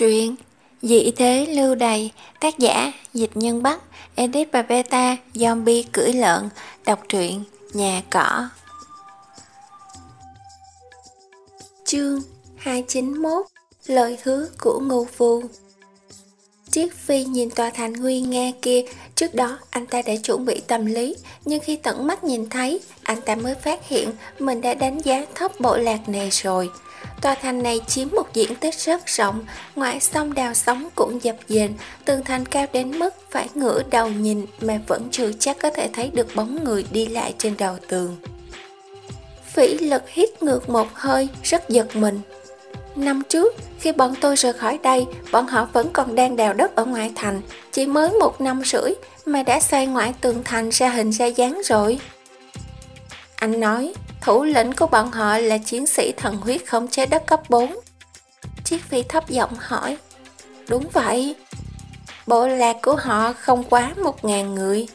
Truyện Dị thế lưu đầy Tác giả Dịch Nhân Bắc Edit và Beta Zombie cưỡi lợn, Đọc truyện Nhà cỏ. Chương 291 Lời hứa của Ngô Vu Triết Phi nhìn tòa thành nguy nga kia, Trước đó anh ta đã chuẩn bị tâm lý, Nhưng khi tận mắt nhìn thấy, Anh ta mới phát hiện Mình đã đánh giá thấp bộ lạc này rồi. Tòa thành này chiếm một diện tích rất rộng, ngoài sông đào sóng cũng dập dềnh, tường thành cao đến mức phải ngửa đầu nhìn mà vẫn chưa chắc có thể thấy được bóng người đi lại trên đầu tường. Phỉ lực hít ngược một hơi, rất giật mình. Năm trước, khi bọn tôi rời khỏi đây, bọn họ vẫn còn đang đào đất ở ngoại thành, chỉ mới một năm rưỡi mà đã xây ngoại tường thành ra hình ra dáng rồi. Anh nói, Thủ lĩnh của bọn họ là chiến sĩ thần huyết không chế đất cấp 4. Chiếc phi thấp giọng hỏi. Đúng vậy. Bộ lạc của họ không quá một ngàn người.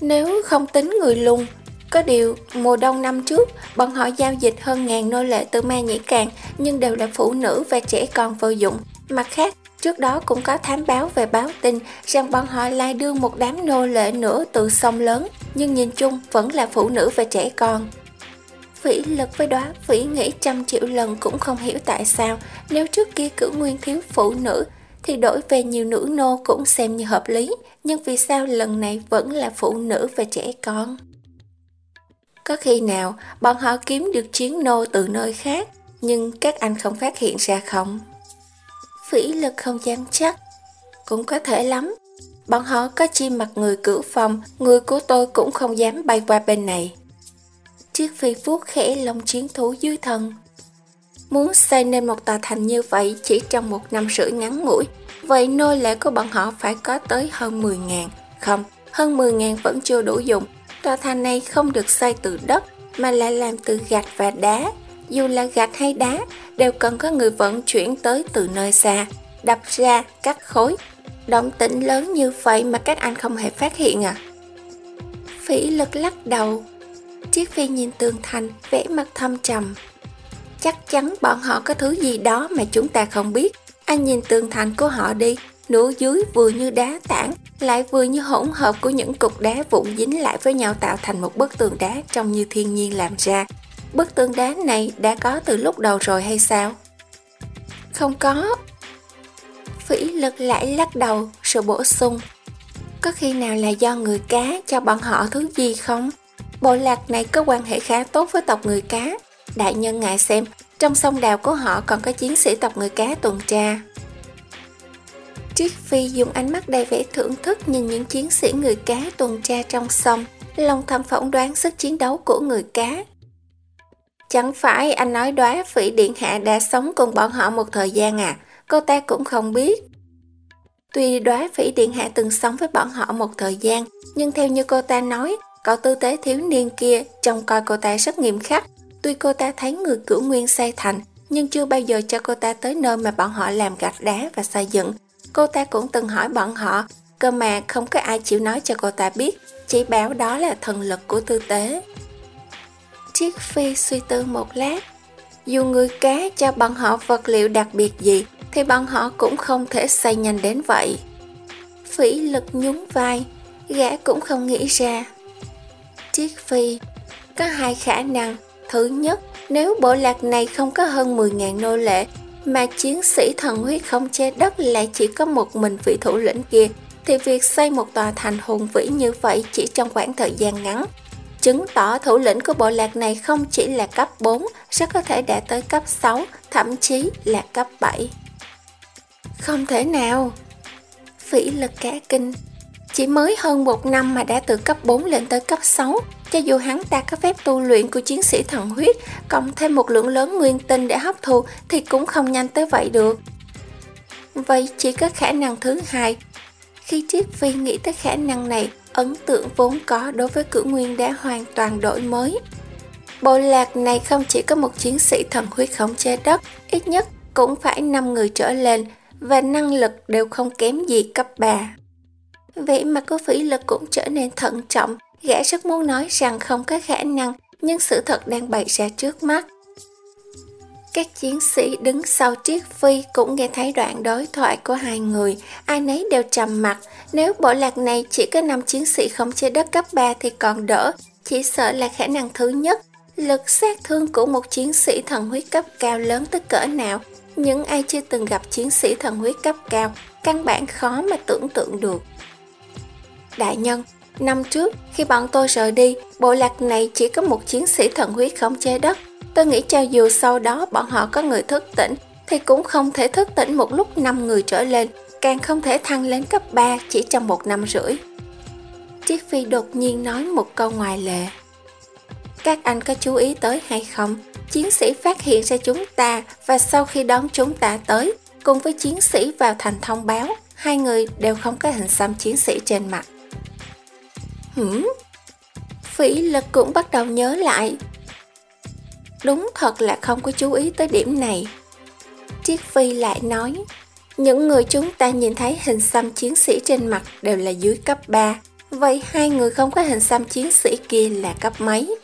Nếu không tính người lùng, có điều mùa đông năm trước, bọn họ giao dịch hơn ngàn nô lệ từ Ma Nhĩ Càng, nhưng đều là phụ nữ và trẻ con vô dụng. Mặt khác, Trước đó cũng có thám báo về báo tin rằng bọn họ lại đưa một đám nô lệ nữa từ sông lớn, nhưng nhìn chung vẫn là phụ nữ và trẻ con. Phỉ lực với đó, Phỉ nghĩ trăm triệu lần cũng không hiểu tại sao nếu trước kia cử nguyên thiếu phụ nữ thì đổi về nhiều nữ nô cũng xem như hợp lý, nhưng vì sao lần này vẫn là phụ nữ và trẻ con? Có khi nào bọn họ kiếm được chiến nô từ nơi khác, nhưng các anh không phát hiện ra không? Vĩ lực không dám chắc. Cũng có thể lắm. Bọn họ có chi mặt người cửu phòng, người của tôi cũng không dám bay qua bên này. Chiếc phi vuốt khẽ lông chiến thú dưới thân. Muốn xây nên một tòa thành như vậy chỉ trong một năm rưỡi ngắn ngủi, vậy nô lệ của bọn họ phải có tới hơn 10 ngàn. Không, hơn 10 ngàn vẫn chưa đủ dùng. Tòa thành này không được xây từ đất, mà lại làm từ gạch và đá, dù là gạch hay đá, đều cần có người vận chuyển tới từ nơi xa, đập ra, cắt khối. Động tĩnh lớn như vậy mà các anh không hề phát hiện à? Phỉ lực lắc đầu. Chiếc phi nhìn tường thành, vẽ mặt thâm trầm. Chắc chắn bọn họ có thứ gì đó mà chúng ta không biết. Anh nhìn tường thành của họ đi, nửa dưới vừa như đá tảng, lại vừa như hỗn hợp của những cục đá vụn dính lại với nhau tạo thành một bức tường đá trông như thiên nhiên làm ra. Bức tường đá này đã có từ lúc đầu rồi hay sao? Không có. Phỉ lực lại lắc đầu rồi bổ sung. Có khi nào là do người cá cho bọn họ thứ gì không? Bộ lạc này có quan hệ khá tốt với tộc người cá. Đại nhân ngại xem, trong sông đào của họ còn có chiến sĩ tộc người cá tuần tra. Triết Phi dùng ánh mắt đầy vẻ thưởng thức nhìn những chiến sĩ người cá tuần tra trong sông, lòng thầm phỏng đoán sức chiến đấu của người cá Chẳng phải anh nói đoá phỉ điện hạ đã sống cùng bọn họ một thời gian à, cô ta cũng không biết. Tuy đoá phỉ điện hạ từng sống với bọn họ một thời gian, nhưng theo như cô ta nói, cậu tư tế thiếu niên kia trông coi cô ta rất nghiêm khắc. Tuy cô ta thấy người cửu nguyên xây thành, nhưng chưa bao giờ cho cô ta tới nơi mà bọn họ làm gạch đá và xây dựng. Cô ta cũng từng hỏi bọn họ, cơ mà không có ai chịu nói cho cô ta biết, chỉ bảo đó là thần lực của tư tế. Chiếc phi suy tư một lát. Dù người cá cho bọn họ vật liệu đặc biệt gì, thì bọn họ cũng không thể xây nhanh đến vậy. Phỉ lực nhún vai, gã cũng không nghĩ ra. Chiếc phi có hai khả năng. Thứ nhất, nếu bộ lạc này không có hơn 10.000 nô lệ, mà chiến sĩ thần huyết không che đất lại chỉ có một mình vị thủ lĩnh kia, thì việc xây một tòa thành hùng vĩ như vậy chỉ trong khoảng thời gian ngắn chứng tỏ thủ lĩnh của bộ lạc này không chỉ là cấp 4, rất có thể đã tới cấp 6, thậm chí là cấp 7. Không thể nào! Phỉ lực cả kinh. Chỉ mới hơn một năm mà đã từ cấp 4 lên tới cấp 6, cho dù hắn ta có phép tu luyện của chiến sĩ thần huyết, cộng thêm một lượng lớn nguyên tinh để hấp thụ thì cũng không nhanh tới vậy được. Vậy chỉ có khả năng thứ hai. Khi Triết Phi nghĩ tới khả năng này, ấn tượng vốn có đối với cử nguyên đã hoàn toàn đổi mới. Bộ lạc này không chỉ có một chiến sĩ thần huyết khống chế đất, ít nhất cũng phải 5 người trở lên và năng lực đều không kém gì cấp 3. Vậy mà cô phỉ lực cũng trở nên thận trọng, gã rất muốn nói rằng không có khả năng, nhưng sự thật đang bày ra trước mắt. Các chiến sĩ đứng sau Triết Phi cũng nghe thấy đoạn đối thoại của hai người, ai nấy đều trầm mặt. Nếu bộ lạc này chỉ có 5 chiến sĩ không chế đất cấp 3 thì còn đỡ, chỉ sợ là khả năng thứ nhất. Lực sát thương của một chiến sĩ thần huyết cấp cao lớn tới cỡ nào, những ai chưa từng gặp chiến sĩ thần huyết cấp cao, căn bản khó mà tưởng tượng được. Đại nhân, năm trước khi bọn tôi rời đi, bộ lạc này chỉ có một chiến sĩ thần huyết khống chế đất, Tôi nghĩ cho dù sau đó bọn họ có người thức tỉnh thì cũng không thể thức tỉnh một lúc 5 người trở lên, càng không thể thăng lên cấp 3 chỉ trong một năm rưỡi. Triết Phi đột nhiên nói một câu ngoài lệ. Các anh có chú ý tới hay không? Chiến sĩ phát hiện ra chúng ta và sau khi đón chúng ta tới, cùng với chiến sĩ vào thành thông báo, hai người đều không có hình xăm chiến sĩ trên mặt. Hửm? Phỉ lực cũng bắt đầu nhớ lại Đúng thật là không có chú ý tới điểm này. Triết Phi lại nói, những người chúng ta nhìn thấy hình xăm chiến sĩ trên mặt đều là dưới cấp 3, vậy hai người không có hình xăm chiến sĩ kia là cấp mấy?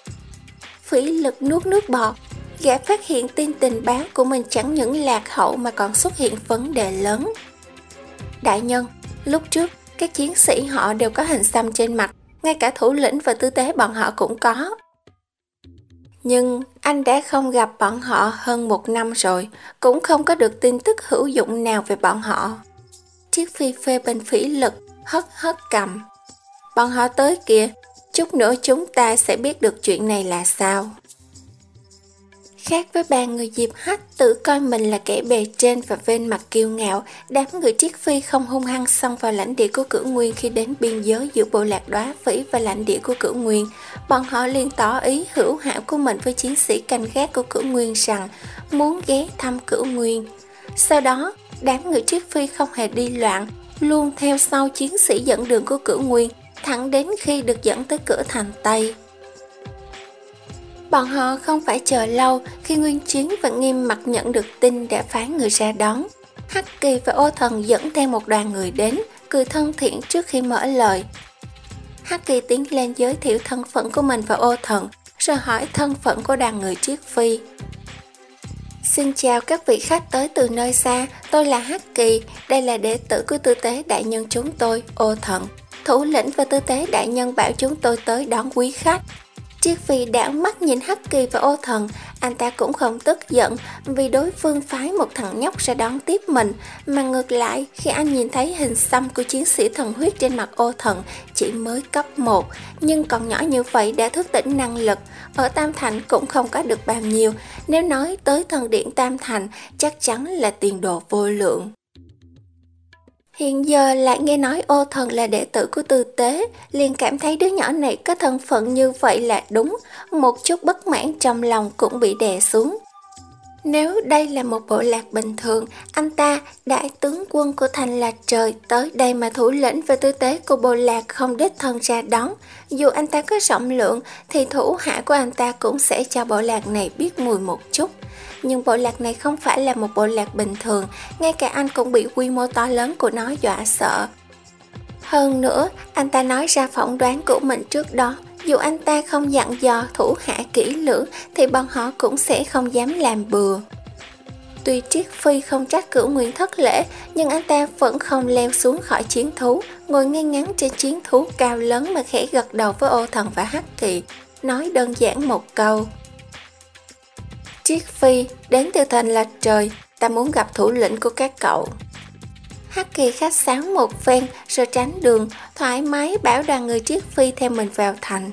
Phỉ lực nuốt nước bọt, gã phát hiện tin tình báo của mình chẳng những lạc hậu mà còn xuất hiện vấn đề lớn. Đại nhân, lúc trước các chiến sĩ họ đều có hình xăm trên mặt, ngay cả thủ lĩnh và tư tế bọn họ cũng có. Nhưng anh đã không gặp bọn họ hơn một năm rồi, cũng không có được tin tức hữu dụng nào về bọn họ. Chiếc phi phê bên phỉ lực hất hất cầm. Bọn họ tới kìa, chút nữa chúng ta sẽ biết được chuyện này là sao. Khác với ba người Diệp Hách tự coi mình là kẻ bề trên và vên mặt kiêu ngạo, đám người triết phi không hung hăng xông vào lãnh địa của cửu nguyên khi đến biên giới giữa bộ lạc đoá phỉ và lãnh địa của cửu nguyên. Bọn họ liền tỏ ý hữu hảo của mình với chiến sĩ canh gác của cửu nguyên rằng muốn ghé thăm cửu nguyên. Sau đó, đám người triết phi không hề đi loạn, luôn theo sau chiến sĩ dẫn đường của cửu nguyên, thẳng đến khi được dẫn tới cửa thành Tây. Bọn họ không phải chờ lâu khi Nguyên Chiến và Nghiêm mặt nhận được tin đã phái người ra đón. Hắc Kỳ và Ô Thần dẫn theo một đoàn người đến, cười thân thiện trước khi mở lời. Hắc Kỳ tiến lên giới thiệu thân phận của mình và Ô Thần, rồi hỏi thân phận của đoàn người Triết Phi. Xin chào các vị khách tới từ nơi xa, tôi là Hắc Kỳ, đây là đệ tử của tư tế đại nhân chúng tôi, Ô Thần. Thủ lĩnh và tư tế đại nhân bảo chúng tôi tới đón quý khách. Chiếc Phi đảo mắt nhìn Hắc Kỳ và ô thần, anh ta cũng không tức giận vì đối phương phái một thằng nhóc ra đón tiếp mình, mà ngược lại khi anh nhìn thấy hình xăm của chiến sĩ thần huyết trên mặt ô thần chỉ mới cấp 1, nhưng còn nhỏ như vậy đã thức tỉnh năng lực, ở Tam Thành cũng không có được bao nhiêu, nếu nói tới thần điện Tam Thành chắc chắn là tiền đồ vô lượng. Hiện giờ lại nghe nói ô thần là đệ tử của tư tế, liền cảm thấy đứa nhỏ này có thân phận như vậy là đúng, một chút bất mãn trong lòng cũng bị đè xuống. Nếu đây là một bộ lạc bình thường, anh ta, đại tướng quân của thành là trời, tới đây mà thủ lĩnh và tư tế của bộ lạc không đích thân ra đón. Dù anh ta có rộng lượng, thì thủ hạ của anh ta cũng sẽ cho bộ lạc này biết mùi một chút nhưng bộ lạc này không phải là một bộ lạc bình thường, ngay cả anh cũng bị quy mô to lớn của nó dọa sợ. Hơn nữa, anh ta nói ra phỏng đoán của mình trước đó, dù anh ta không dặn dò thủ hạ kỹ lưỡng thì bọn họ cũng sẽ không dám làm bừa. Tuy Triết Phi không trách cửu nguyên thất lễ, nhưng anh ta vẫn không leo xuống khỏi chiến thú, ngồi ngay ngắn trên chiến thú cao lớn mà khẽ gật đầu với ô thần và hắc kỳ, nói đơn giản một câu. Triết Phi đến từ thành là trời, ta muốn gặp thủ lĩnh của các cậu. Hắc kỳ khách sáng một phen rồi tránh đường, thoải mái bảo đoàn người Triết Phi theo mình vào thành.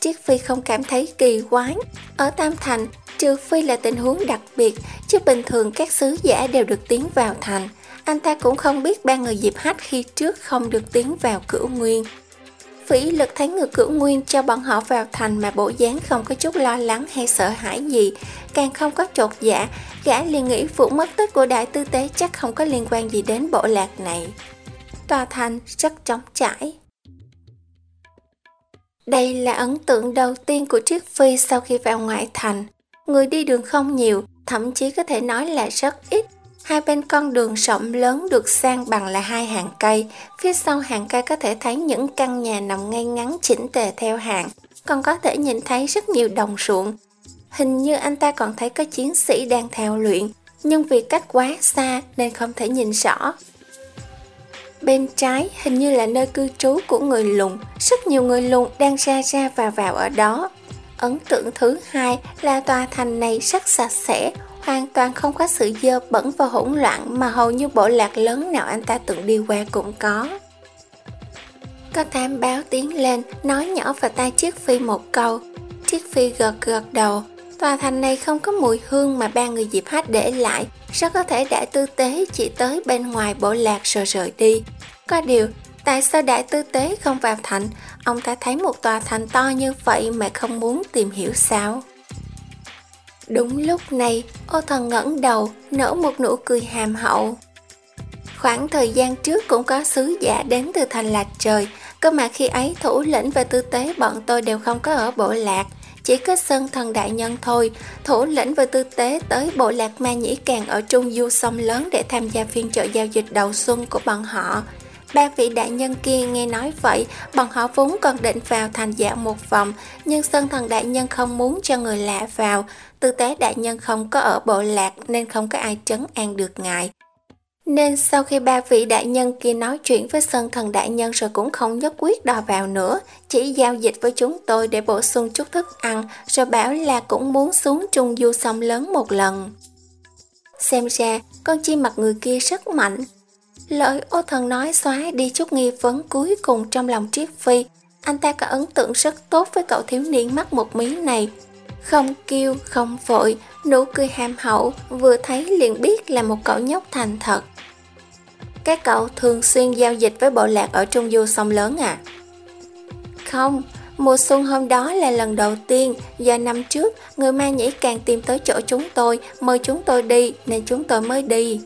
Triết Phi không cảm thấy kỳ quái. Ở Tam Thành, trừ phi là tình huống đặc biệt, chứ bình thường các sứ giả đều được tiến vào thành. Anh ta cũng không biết ba người dịp hách khi trước không được tiến vào cửu nguyên. Vĩ lực thấy ngược cửu nguyên cho bọn họ vào thành mà bộ dáng không có chút lo lắng hay sợ hãi gì, càng không có trột dạ, gã liền nghĩ vụ mất tích của đại tư tế chắc không có liên quan gì đến bộ lạc này. Tòa thành rất trống trải. Đây là ấn tượng đầu tiên của Triết Phi sau khi vào ngoại thành. Người đi đường không nhiều, thậm chí có thể nói là rất ít. Hai bên con đường rộng lớn được sang bằng là hai hàng cây, phía sau hàng cây có thể thấy những căn nhà nằm ngay ngắn chỉnh tề theo hàng, còn có thể nhìn thấy rất nhiều đồng ruộng. hình như anh ta còn thấy có chiến sĩ đang thao luyện, nhưng vì cách quá xa nên không thể nhìn rõ. Bên trái hình như là nơi cư trú của người lùn, rất nhiều người lùn đang ra ra vào vào ở đó. Ấn tượng thứ hai là tòa thành này rất sạch sẽ, hoàn toàn không có sự dơ bẩn và hỗn loạn mà hầu như bộ lạc lớn nào anh ta từng đi qua cũng có. Có thám báo tiến lên, nói nhỏ vào tai Chiếc Phi một câu. Chiếc Phi gật gật đầu. Tòa thành này không có mùi hương mà ba người dịp hát để lại, sao có thể đại tư tế chỉ tới bên ngoài bộ lạc rồi rời đi. Có điều, tại sao đại tư tế không vào thành? Ông ta thấy một tòa thành to như vậy mà không muốn tìm hiểu sao? Đúng lúc này, ô thần ngẩng đầu, nở một nụ cười hàm hậu. Khoảng thời gian trước cũng có sứ giả đến từ thành lạc trời, cơ mà khi ấy thủ lĩnh và tư tế bọn tôi đều không có ở bộ lạc, chỉ có sơn thần đại nhân thôi. Thủ lĩnh và tư tế tới bộ lạc ma nhĩ càng ở trung du sông lớn để tham gia phiên chợ giao dịch đầu xuân của bọn họ. Ba vị đại nhân kia nghe nói vậy, bọn họ vốn còn định vào thành dạo một vòng, nhưng sơn thần đại nhân không muốn cho người lạ vào, tư tế đại nhân không có ở bộ lạc nên không có ai trấn an được ngài. Nên sau khi ba vị đại nhân kia nói chuyện với Sơn Thần Đại Nhân rồi cũng không nhất quyết đòi vào nữa, chỉ giao dịch với chúng tôi để bổ sung chút thức ăn, rồi bảo là cũng muốn xuống trung du sông lớn một lần. Xem ra, con chim mặt người kia rất mạnh. Lời ô thần nói xóa đi chút nghi vấn cuối cùng trong lòng Triết Phi. Anh ta có ấn tượng rất tốt với cậu thiếu niên mắt một mí này. Không kêu, không vội, nụ cười hàm hậu, vừa thấy liền biết là một cậu nhóc thành thật. Các cậu thường xuyên giao dịch với bộ lạc ở Trung Du sông lớn à? Không, mùa xuân hôm đó là lần đầu tiên, do năm trước người ma nhĩ càng tìm tới chỗ chúng tôi, mời chúng tôi đi nên chúng tôi mới đi.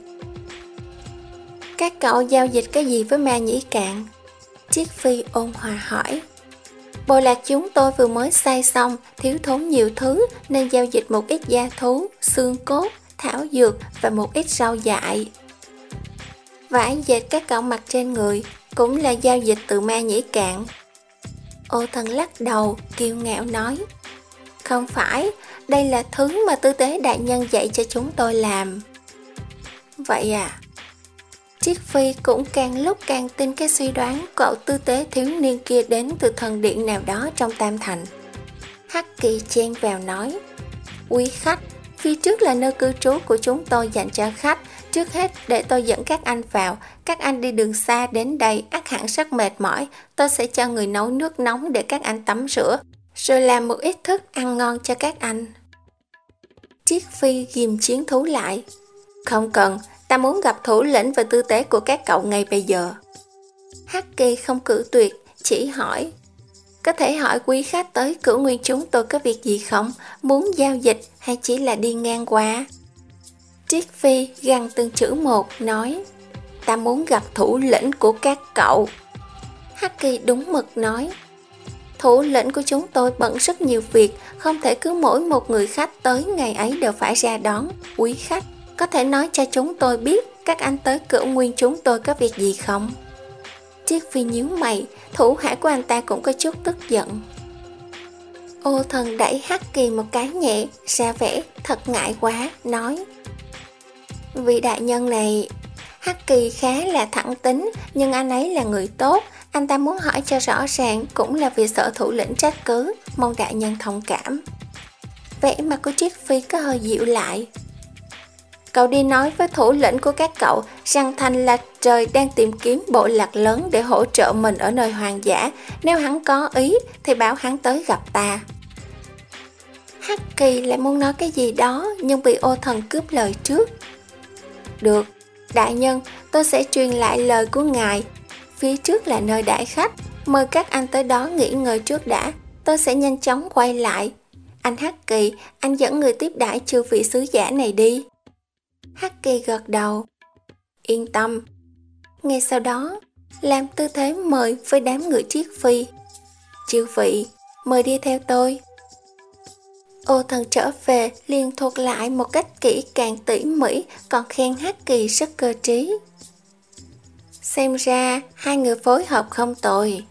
Các cậu giao dịch cái gì với ma nhĩ cạn? Chiếc phi ôn hòa hỏi. Bộ lạc chúng tôi vừa mới xây xong, thiếu thốn nhiều thứ nên giao dịch một ít gia thú, xương cốt, thảo dược và một ít rau dại. Vải dệt các cậu mặc trên người cũng là giao dịch từ ma nhĩ cạn. Ô thần lắc đầu, kiêu ngạo nói Không phải, đây là thứ mà tư tế đại nhân dạy cho chúng tôi làm. Vậy à? Chiếc phi cũng càng lúc càng tin cái suy đoán cậu tư tế thiếu niên kia đến từ thần điện nào đó trong Tam Thành. Hắc kỳ chen vào nói Quý khách, phía trước là nơi cư trú của chúng tôi dành cho khách Trước hết để tôi dẫn các anh vào, các anh đi đường xa đến đây ác hẳn rất mệt mỏi, tôi sẽ cho người nấu nước nóng để các anh tắm rửa, rồi làm một ít thức ăn ngon cho các anh. Chiếc phi ghim chiến thú lại. Không cần, ta muốn gặp thủ lĩnh và tư tế của các cậu ngay bây giờ. Hắc kỳ không cử tuyệt, chỉ hỏi. Có thể hỏi quý khách tới cửa nguyên chúng tôi có việc gì không? Muốn giao dịch hay chỉ là đi ngang qua? Triết Phi gằn từng chữ một nói Ta muốn gặp thủ lĩnh của các cậu Hắc Kỳ đúng mực nói Thủ lĩnh của chúng tôi bận rất nhiều việc Không thể cứ mỗi một người khách tới ngày ấy đều phải ra đón Quý khách có thể nói cho chúng tôi biết Các anh tới cửa nguyên chúng tôi có việc gì không chiếc Phi nhíu mày Thủ hạ của anh ta cũng có chút tức giận Ô thần đẩy Hắc Kỳ một cái nhẹ Ra vẻ thật ngại quá Nói Vị đại nhân này, Hắc Kỳ khá là thẳng tính, nhưng anh ấy là người tốt, anh ta muốn hỏi cho rõ ràng cũng là vì sợ thủ lĩnh trách cứ, mong đại nhân thông cảm. Vẻ mặt của chiếc Phi có hơi dịu lại. Cậu đi nói với thủ lĩnh của các cậu rằng thành là trời đang tìm kiếm bộ lạc lớn để hỗ trợ mình ở nơi hoang dã. Nếu hắn có ý thì bảo hắn tới gặp ta. Hắc Kỳ lại muốn nói cái gì đó nhưng bị ô thần cướp lời trước. Được, đại nhân, tôi sẽ truyền lại lời của ngài. Phía trước là nơi đãi khách, mời các anh tới đó nghỉ ngơi trước đã, tôi sẽ nhanh chóng quay lại. Anh Hắc Kỳ, anh dẫn người tiếp đãi chư vị sứ giả này đi. Hắc Kỳ gật đầu. Yên tâm. Ngay sau đó, làm tư thế mời với đám người triết phi. Chư vị, mời đi theo tôi. Ô thần trở về liền thuộc lại một cách kỹ càng tỉ mỉ, còn khen Hát Kỳ rất cơ trí. Xem ra hai người phối hợp không tồi.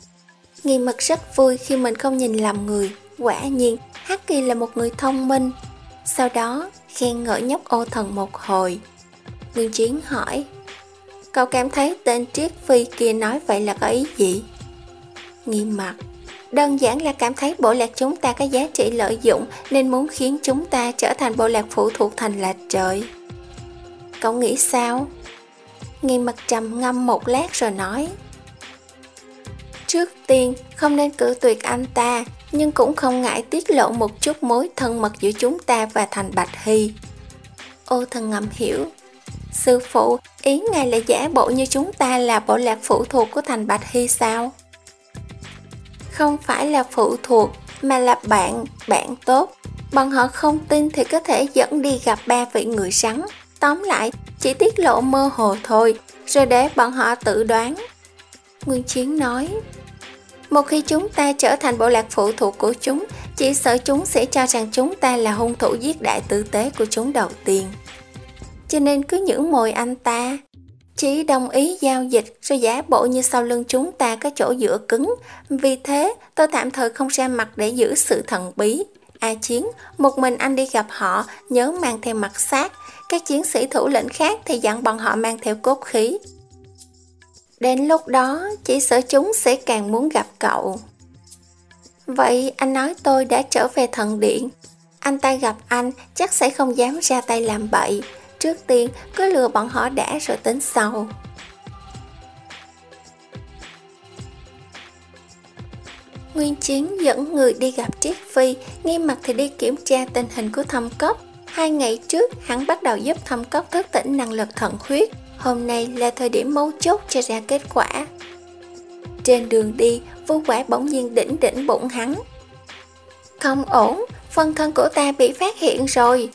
Nghi mật rất vui khi mình không nhìn lầm người. Quả nhiên, Hắc Kỳ là một người thông minh. Sau đó, khen ngợi nhóc ô thần một hồi. Nguyên Chiến hỏi, cậu cảm thấy tên Triết Phi kia nói vậy là có ý gì? Nghiêm mặt, đơn giản là cảm thấy bộ lạc chúng ta có giá trị lợi dụng nên muốn khiến chúng ta trở thành bộ lạc phụ thuộc thành là trời. Cậu nghĩ sao? Nghiêm mặt trầm ngâm một lát rồi nói, Trước tiên, không nên cử tuyệt anh ta, nhưng cũng không ngại tiết lộ một chút mối thân mật giữa chúng ta và thành Bạch Hy. Ô thần ngầm hiểu. Sư phụ, ý ngài là giả bộ như chúng ta là bộ lạc phụ thuộc của thành Bạch Hy sao? Không phải là phụ thuộc, mà là bạn, bạn tốt. Bọn họ không tin thì có thể dẫn đi gặp ba vị người rắn. Tóm lại, chỉ tiết lộ mơ hồ thôi, rồi để bọn họ tự đoán. Nguyên Chiến nói, một khi chúng ta trở thành bộ lạc phụ thuộc của chúng, chỉ sợ chúng sẽ cho rằng chúng ta là hung thủ giết đại tử tế của chúng đầu tiên. Cho nên cứ những mồi anh ta, chỉ đồng ý giao dịch rồi giả bộ như sau lưng chúng ta có chỗ dựa cứng. Vì thế, tôi tạm thời không ra mặt để giữ sự thần bí. A Chiến, một mình anh đi gặp họ, nhớ mang theo mặt sát. Các chiến sĩ thủ lĩnh khác thì dặn bọn họ mang theo cốt khí. Đến lúc đó, chỉ sợ chúng sẽ càng muốn gặp cậu. Vậy anh nói tôi đã trở về thần điện. Anh ta gặp anh chắc sẽ không dám ra tay làm bậy. Trước tiên cứ lừa bọn họ đã rồi tính sau. Nguyên Chiến dẫn người đi gặp Triết Phi, nghiêm mặt thì đi kiểm tra tình hình của thâm cốc. Hai ngày trước, hắn bắt đầu giúp thâm cốc thức tỉnh năng lực thận huyết, Hôm nay là thời điểm mấu chốt cho ra kết quả. Trên đường đi, vô quả bỗng nhiên đỉnh đỉnh bụng hắn. Không ổn, phân thân của ta bị phát hiện rồi.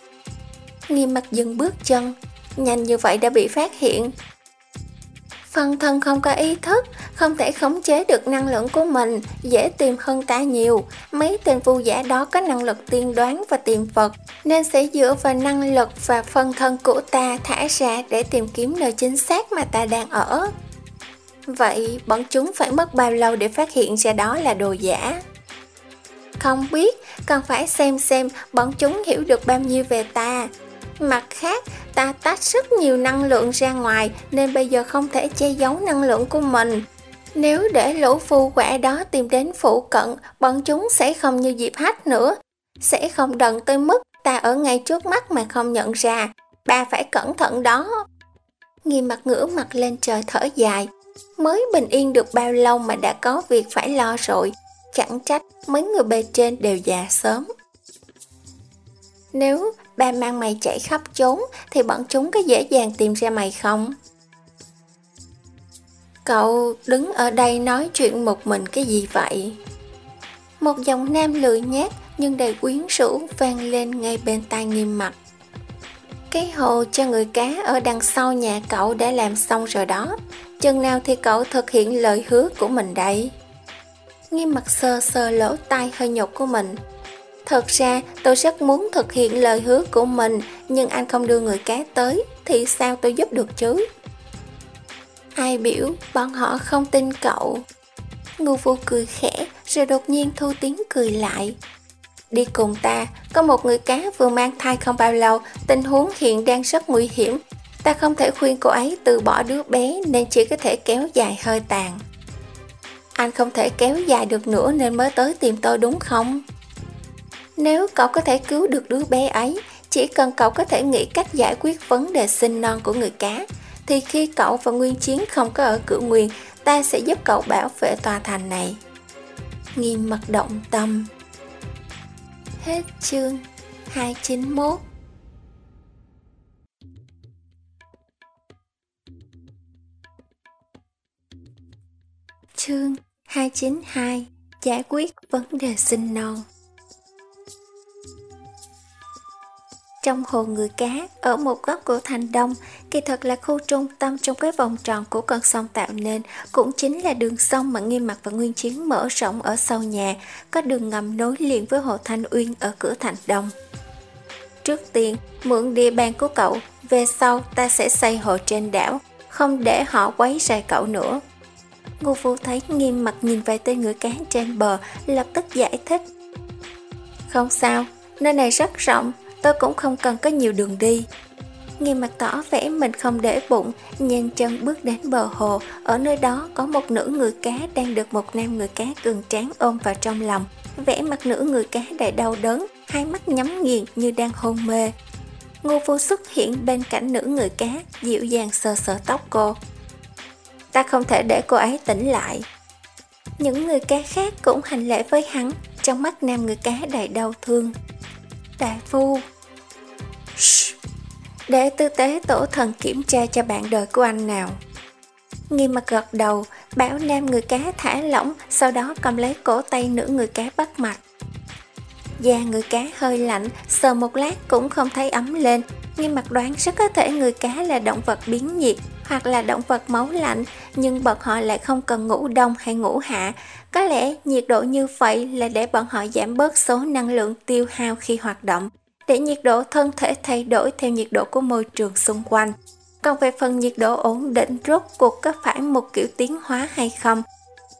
Nghiêm mặt dừng bước chân, nhanh như vậy đã bị phát hiện phần thân không có ý thức, không thể khống chế được năng lượng của mình, dễ tìm hơn ta nhiều. Mấy tên vu giả đó có năng lực tiên đoán và tìm vật, nên sẽ dựa vào năng lực và phân thân của ta thả ra để tìm kiếm nơi chính xác mà ta đang ở. Vậy bọn chúng phải mất bao lâu để phát hiện ra đó là đồ giả? Không biết, cần phải xem xem bọn chúng hiểu được bao nhiêu về ta. Mặt khác, ta tách rất nhiều năng lượng ra ngoài nên bây giờ không thể che giấu năng lượng của mình. Nếu để lũ phù quẻ đó tìm đến phụ cận, bọn chúng sẽ không như dịp hách nữa. Sẽ không đần tới mức ta ở ngay trước mắt mà không nhận ra. Ba phải cẩn thận đó. Nghiêm mặt ngửa mặt lên trời thở dài. Mới bình yên được bao lâu mà đã có việc phải lo rồi. Chẳng trách mấy người bề trên đều già sớm. Nếu ba mang mày chạy khắp trốn, thì bọn chúng có dễ dàng tìm ra mày không? Cậu đứng ở đây nói chuyện một mình cái gì vậy? Một giọng nam lười nhát nhưng đầy quyến rũ vang lên ngay bên tai nghiêm mặt. Cái hồ cho người cá ở đằng sau nhà cậu đã làm xong rồi đó. Chừng nào thì cậu thực hiện lời hứa của mình đây? Nghiêm mặt sơ sơ lỗ tai hơi nhột của mình Thật ra, tôi rất muốn thực hiện lời hứa của mình, Nhưng anh không đưa người cá tới, Thì sao tôi giúp được chứ? Ai biểu, bọn họ không tin cậu. Ngô vô cười khẽ, Rồi đột nhiên thu tiếng cười lại. Đi cùng ta, Có một người cá vừa mang thai không bao lâu, Tình huống hiện đang rất nguy hiểm. Ta không thể khuyên cô ấy từ bỏ đứa bé, Nên chỉ có thể kéo dài hơi tàn. Anh không thể kéo dài được nữa Nên mới tới tìm tôi đúng không? Nếu cậu có thể cứu được đứa bé ấy, chỉ cần cậu có thể nghĩ cách giải quyết vấn đề sinh non của người cá, thì khi cậu và Nguyên Chiến không có ở cửu nguyên, ta sẽ giúp cậu bảo vệ tòa thành này. Nghiêm mặt động tâm. Hết chương 291 Chương 292 Giải quyết vấn đề sinh non. Trong hồ người cá, ở một góc của thành đông, kỳ thật là khu trung tâm trong cái vòng tròn của con sông tạo nên, cũng chính là đường sông mà Nghiêm Mặt và Nguyên Chiến mở rộng ở sau nhà, có đường ngầm nối liền với hồ Thanh Uyên ở cửa thành đông. Trước tiên, mượn địa bàn của cậu, về sau ta sẽ xây hồ trên đảo, không để họ quấy rầy cậu nữa. Ngô Phu thấy nghiêm mặt nhìn về tên người cá trên bờ, lập tức giải thích Không sao, nơi này rất rộng, tôi cũng không cần có nhiều đường đi. Nghiêm mặt tỏ vẻ mình không để bụng, nhanh chân bước đến bờ hồ, ở nơi đó có một nữ người cá đang được một nam người cá cường tráng ôm vào trong lòng. Vẽ mặt nữ người cá đầy đau đớn, hai mắt nhắm nghiền như đang hôn mê. Ngô vô xuất hiện bên cạnh nữ người cá, dịu dàng sờ sờ tóc cô. Ta không thể để cô ấy tỉnh lại. Những người cá khác cũng hành lễ với hắn, trong mắt nam người cá đầy đau thương. Đại phu. Để tư tế tổ thần kiểm tra cho bạn đời của anh nào. Nghi mặt gật đầu, Bảo nam người cá thả lỏng, Sau đó cầm lấy cổ tay nữ người cá bắt mặt Da người cá hơi lạnh, Sờ một lát cũng không thấy ấm lên Nghi mặt đoán rất có thể người cá là động vật biến nhiệt hoặc là động vật máu lạnh, nhưng bọn họ lại không cần ngủ đông hay ngủ hạ. Có lẽ nhiệt độ như vậy là để bọn họ giảm bớt số năng lượng tiêu hao khi hoạt động, để nhiệt độ thân thể thay đổi theo nhiệt độ của môi trường xung quanh. Còn về phần nhiệt độ ổn định rốt cuộc có phải một kiểu tiến hóa hay không?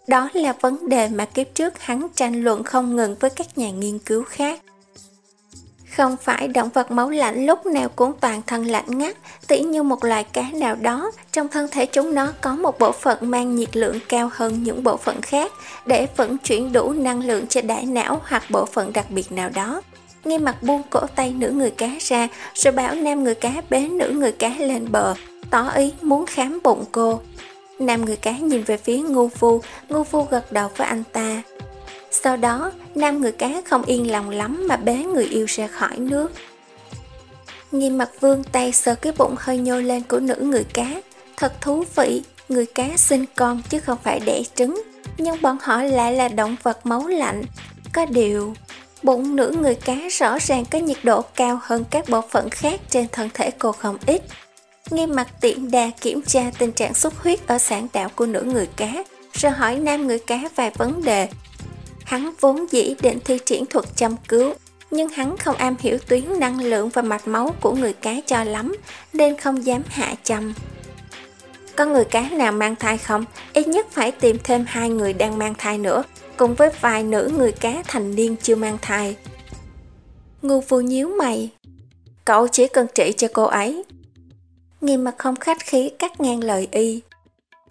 Đó là vấn đề mà kiếp trước hắn tranh luận không ngừng với các nhà nghiên cứu khác. Không phải động vật máu lạnh lúc nào cũng toàn thân lạnh ngắt, tỉ như một loài cá nào đó, trong thân thể chúng nó có một bộ phận mang nhiệt lượng cao hơn những bộ phận khác để vận chuyển đủ năng lượng cho đại não hoặc bộ phận đặc biệt nào đó. Nghe mặt buông cổ tay nữ người cá ra, rồi bảo nam người cá bế nữ người cá lên bờ, tỏ ý muốn khám bụng cô. Nam người cá nhìn về phía ngu phu, ngu phu gật đầu với anh ta. Sau đó, nam người cá không yên lòng lắm mà bế người yêu ra khỏi nước. Nghiêm mặt vương tay sờ cái bụng hơi nhô lên của nữ người cá. Thật thú vị, người cá sinh con chứ không phải đẻ trứng. Nhưng bọn họ lại là động vật máu lạnh. Có điều, bụng nữ người cá rõ ràng có nhiệt độ cao hơn các bộ phận khác trên thân thể cô không ít. Nghiêm mặt tiện đà kiểm tra tình trạng xuất huyết ở sản đạo của nữ người cá, rồi hỏi nam người cá vài vấn đề Hắn vốn dĩ định thi triển thuật châm cứu, nhưng hắn không am hiểu tuyến năng lượng và mạch máu của người cá cho lắm, nên không dám hạ châm. Có người cá nào mang thai không? Ít nhất phải tìm thêm hai người đang mang thai nữa, cùng với vài nữ người cá thành niên chưa mang thai. Ngu phu nhíu mày. Cậu chỉ cần trị cho cô ấy. Nghiêm mặt không khách khí cắt ngang lời y.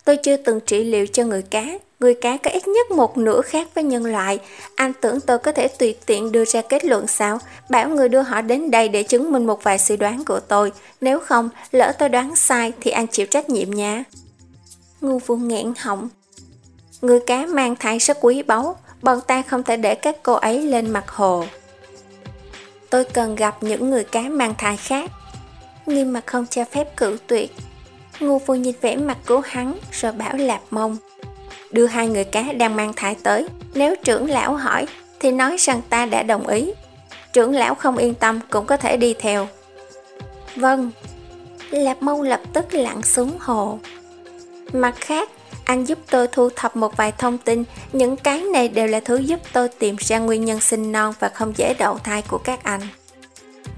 Tôi chưa từng trị liệu cho người cá, người cá có ít nhất một nửa khác với nhân loại. Anh tưởng tôi có thể tùy tiện đưa ra kết luận sao? Bảo người đưa họ đến đây để chứng minh một vài suy đoán của tôi. Nếu không, lỡ tôi đoán sai thì anh chịu trách nhiệm nha. Ngu vô nghẹn họng. Người cá mang thai rất quý báu, bọn ta không thể để các cô ấy lên mặt hồ. Tôi cần gặp những người cá mang thai khác. Nghiêm mặt không cho phép cử tuyệt. Ngô Phu nhìn vẻ mặt của hắn rồi bảo lạp mông đưa hai người cá đang mang thai tới. Nếu trưởng lão hỏi, thì nói rằng ta đã đồng ý. Trưởng lão không yên tâm cũng có thể đi theo. Vâng. Lạp Mông lập tức lặn xuống hồ. Mặt khác, anh giúp tôi thu thập một vài thông tin, những cái này đều là thứ giúp tôi tìm ra nguyên nhân sinh non và không dễ đậu thai của các anh.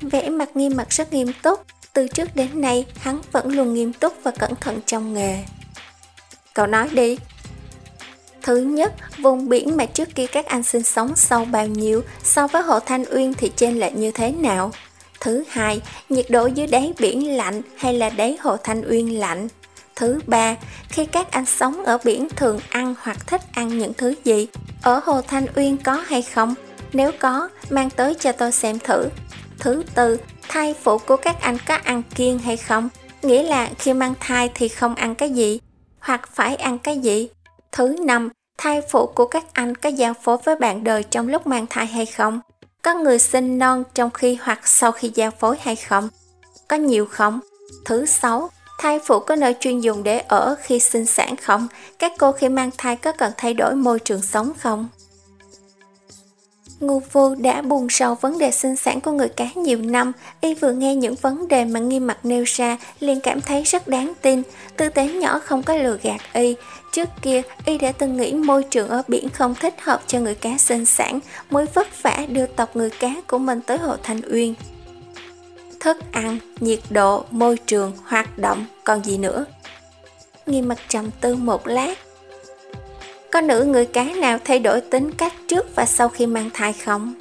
Vẻ mặt nghiêm mặt rất nghiêm túc, từ trước đến nay hắn vẫn luôn nghiêm túc và cẩn thận trong nghề. Cậu nói đi, Thứ nhất, vùng biển mà trước kia các anh sinh sống sâu bao nhiêu so với hồ Thanh Uyên thì trên lệch như thế nào? Thứ hai, nhiệt độ dưới đáy biển lạnh hay là đáy hồ Thanh Uyên lạnh? Thứ ba, khi các anh sống ở biển thường ăn hoặc thích ăn những thứ gì? Ở hồ Thanh Uyên có hay không? Nếu có, mang tới cho tôi xem thử. Thứ tư, thai phụ của các anh có ăn kiêng hay không? Nghĩa là khi mang thai thì không ăn cái gì? Hoặc phải ăn cái gì? Thứ năm, thai phụ của các anh có giao phối với bạn đời trong lúc mang thai hay không? Có người sinh non trong khi hoặc sau khi giao phối hay không? Có nhiều không? Thứ sáu, thai phụ có nơi chuyên dùng để ở khi sinh sản không? Các cô khi mang thai có cần thay đổi môi trường sống không? Ngô vô đã buồn sâu vấn đề sinh sản của người cá nhiều năm, y vừa nghe những vấn đề mà nghiêm mặt nêu ra, liền cảm thấy rất đáng tin, tư tế nhỏ không có lừa gạt y. Trước kia, y đã từng nghĩ môi trường ở biển không thích hợp cho người cá sinh sản, mới vất vả đưa tộc người cá của mình tới hồ Thanh Uyên. Thức ăn, nhiệt độ, môi trường, hoạt động, còn gì nữa? Nghiêm mặt trầm tư một lát, có nữ người cá nào thay đổi tính cách trước và sau khi mang thai không?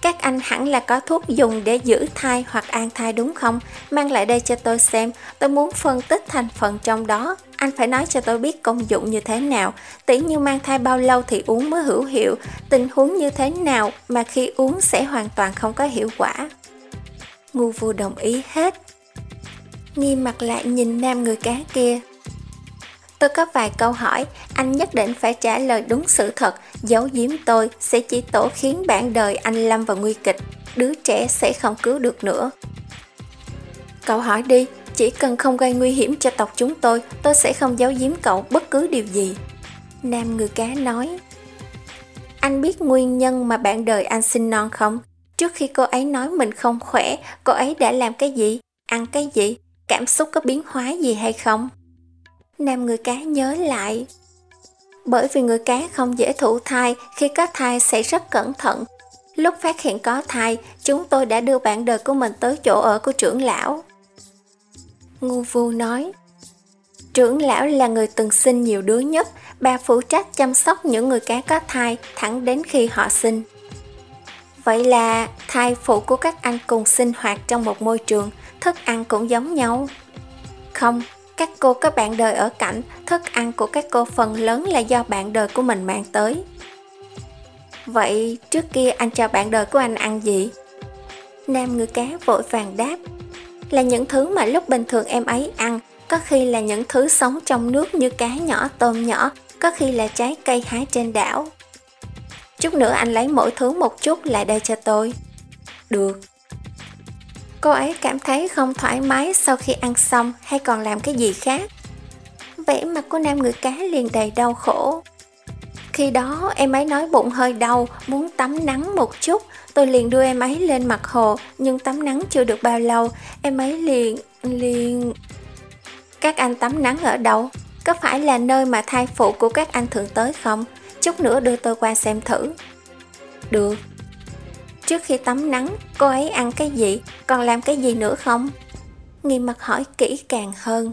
Các anh hẳn là có thuốc dùng để giữ thai hoặc an thai đúng không? Mang lại đây cho tôi xem, tôi muốn phân tích thành phần trong đó. Anh phải nói cho tôi biết công dụng như thế nào, tỉ như mang thai bao lâu thì uống mới hữu hiệu, tình huống như thế nào mà khi uống sẽ hoàn toàn không có hiệu quả. Ngu vu đồng ý hết. Nghi mặt lại nhìn nam người cá kia, Tôi có vài câu hỏi, anh nhất định phải trả lời đúng sự thật, giấu giếm tôi sẽ chỉ tổ khiến bản đời anh lâm vào nguy kịch, đứa trẻ sẽ không cứu được nữa. Cậu hỏi đi, chỉ cần không gây nguy hiểm cho tộc chúng tôi, tôi sẽ không giấu giếm cậu bất cứ điều gì. Nam người cá nói. Anh biết nguyên nhân mà bạn đời anh sinh non không? Trước khi cô ấy nói mình không khỏe, cô ấy đã làm cái gì? Ăn cái gì? Cảm xúc có biến hóa gì hay không? Nam người cá nhớ lại. Bởi vì người cá không dễ thụ thai, khi có thai sẽ rất cẩn thận. Lúc phát hiện có thai, chúng tôi đã đưa bạn đời của mình tới chỗ ở của trưởng lão. Ngu Vu nói, Trưởng lão là người từng sinh nhiều đứa nhất, bà phụ trách chăm sóc những người cá có thai thẳng đến khi họ sinh. Vậy là thai phụ của các anh cùng sinh hoạt trong một môi trường, thức ăn cũng giống nhau. Không, các cô có bạn đời ở cạnh, thức ăn của các cô phần lớn là do bạn đời của mình mang tới. Vậy trước kia anh cho bạn đời của anh ăn gì? Nam ngư cá vội vàng đáp Là những thứ mà lúc bình thường em ấy ăn Có khi là những thứ sống trong nước như cá nhỏ, tôm nhỏ Có khi là trái cây hái trên đảo Chút nữa anh lấy mỗi thứ một chút lại đây cho tôi Được Cô ấy cảm thấy không thoải mái sau khi ăn xong hay còn làm cái gì khác. Vẻ mặt của nam người cá liền đầy đau khổ. Khi đó em ấy nói bụng hơi đau, muốn tắm nắng một chút. Tôi liền đưa em ấy lên mặt hồ, nhưng tắm nắng chưa được bao lâu, em ấy liền, liền... Các anh tắm nắng ở đâu? Có phải là nơi mà thai phụ của các anh thường tới không? Chút nữa đưa tôi qua xem thử. Được, Trước khi tắm nắng, cô ấy ăn cái gì, còn làm cái gì nữa không? Nghi mặt hỏi kỹ càng hơn.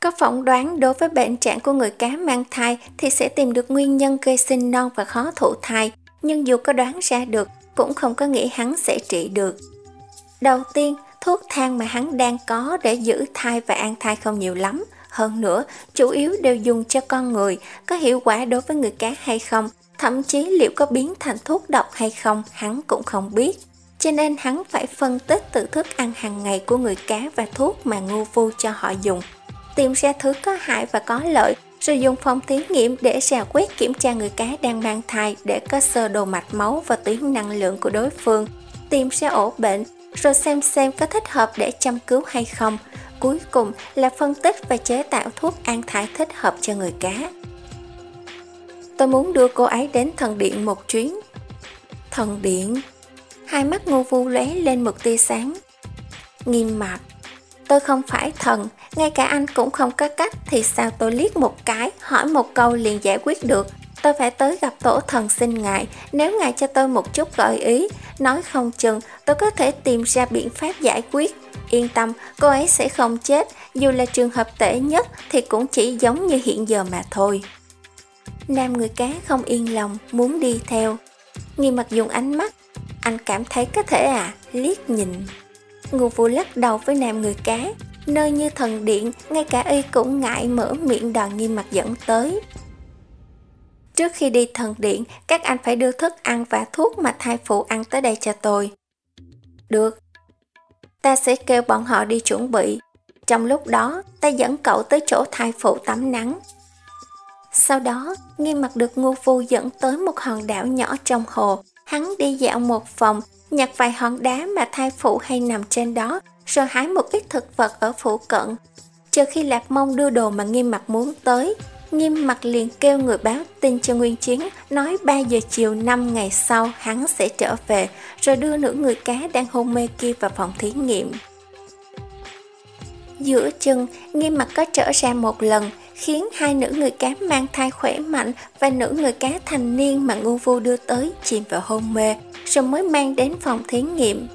Có phỏng đoán đối với bệnh trạng của người cá mang thai thì sẽ tìm được nguyên nhân gây sinh non và khó thụ thai, nhưng dù có đoán ra được cũng không có nghĩa hắn sẽ trị được. Đầu tiên, thuốc thang mà hắn đang có để giữ thai và an thai không nhiều lắm. Hơn nữa, chủ yếu đều dùng cho con người, có hiệu quả đối với người cá hay không Thậm chí liệu có biến thành thuốc độc hay không hắn cũng không biết. Cho nên hắn phải phân tích từ thức ăn hàng ngày của người cá và thuốc mà ngu vu cho họ dùng. Tìm ra thứ có hại và có lợi, rồi dùng phòng thí nghiệm để rà quét kiểm tra người cá đang mang thai để có sơ đồ mạch máu và tuyến năng lượng của đối phương. Tìm ra ổ bệnh, rồi xem xem có thích hợp để chăm cứu hay không. Cuối cùng là phân tích và chế tạo thuốc an thai thích hợp cho người cá. Tôi muốn đưa cô ấy đến thần điện một chuyến. Thần điện? Hai mắt ngô vu lóe lên một tia sáng. Nghiêm mặt. Tôi không phải thần, ngay cả anh cũng không có cách thì sao tôi liếc một cái, hỏi một câu liền giải quyết được. Tôi phải tới gặp tổ thần xin ngài, nếu ngài cho tôi một chút gợi ý, nói không chừng tôi có thể tìm ra biện pháp giải quyết. Yên tâm, cô ấy sẽ không chết, dù là trường hợp tệ nhất thì cũng chỉ giống như hiện giờ mà thôi. Nam người cá không yên lòng, muốn đi theo. Nghi mặt dùng ánh mắt, anh cảm thấy có thể à, liếc nhìn. Ngô Vũ lắc đầu với nam người cá, nơi như thần điện, ngay cả y cũng ngại mở miệng đoàn nghi mặt dẫn tới. Trước khi đi thần điện, các anh phải đưa thức ăn và thuốc mà thai phụ ăn tới đây cho tôi. Được. Ta sẽ kêu bọn họ đi chuẩn bị. Trong lúc đó, ta dẫn cậu tới chỗ thai phụ tắm nắng. Sau đó, Nghiêm mặt được ngô phu dẫn tới một hòn đảo nhỏ trong hồ. Hắn đi dạo một vòng, nhặt vài hòn đá mà thai phụ hay nằm trên đó, rồi hái một ít thực vật ở phụ cận. Chờ khi Lạc Mông đưa đồ mà Nghiêm mặt muốn tới, Nghiêm mặt liền kêu người báo tin cho Nguyên Chiến, nói 3 giờ chiều 5 ngày sau hắn sẽ trở về, rồi đưa nữ người cá đang hôn mê kia vào phòng thí nghiệm. Giữa chừng, Nghiêm mặt có trở ra một lần, khiến hai nữ người cá mang thai khỏe mạnh và nữ người cá thành niên mà ngu vu đưa tới chìm vào hôn mê, rồi mới mang đến phòng thí nghiệm.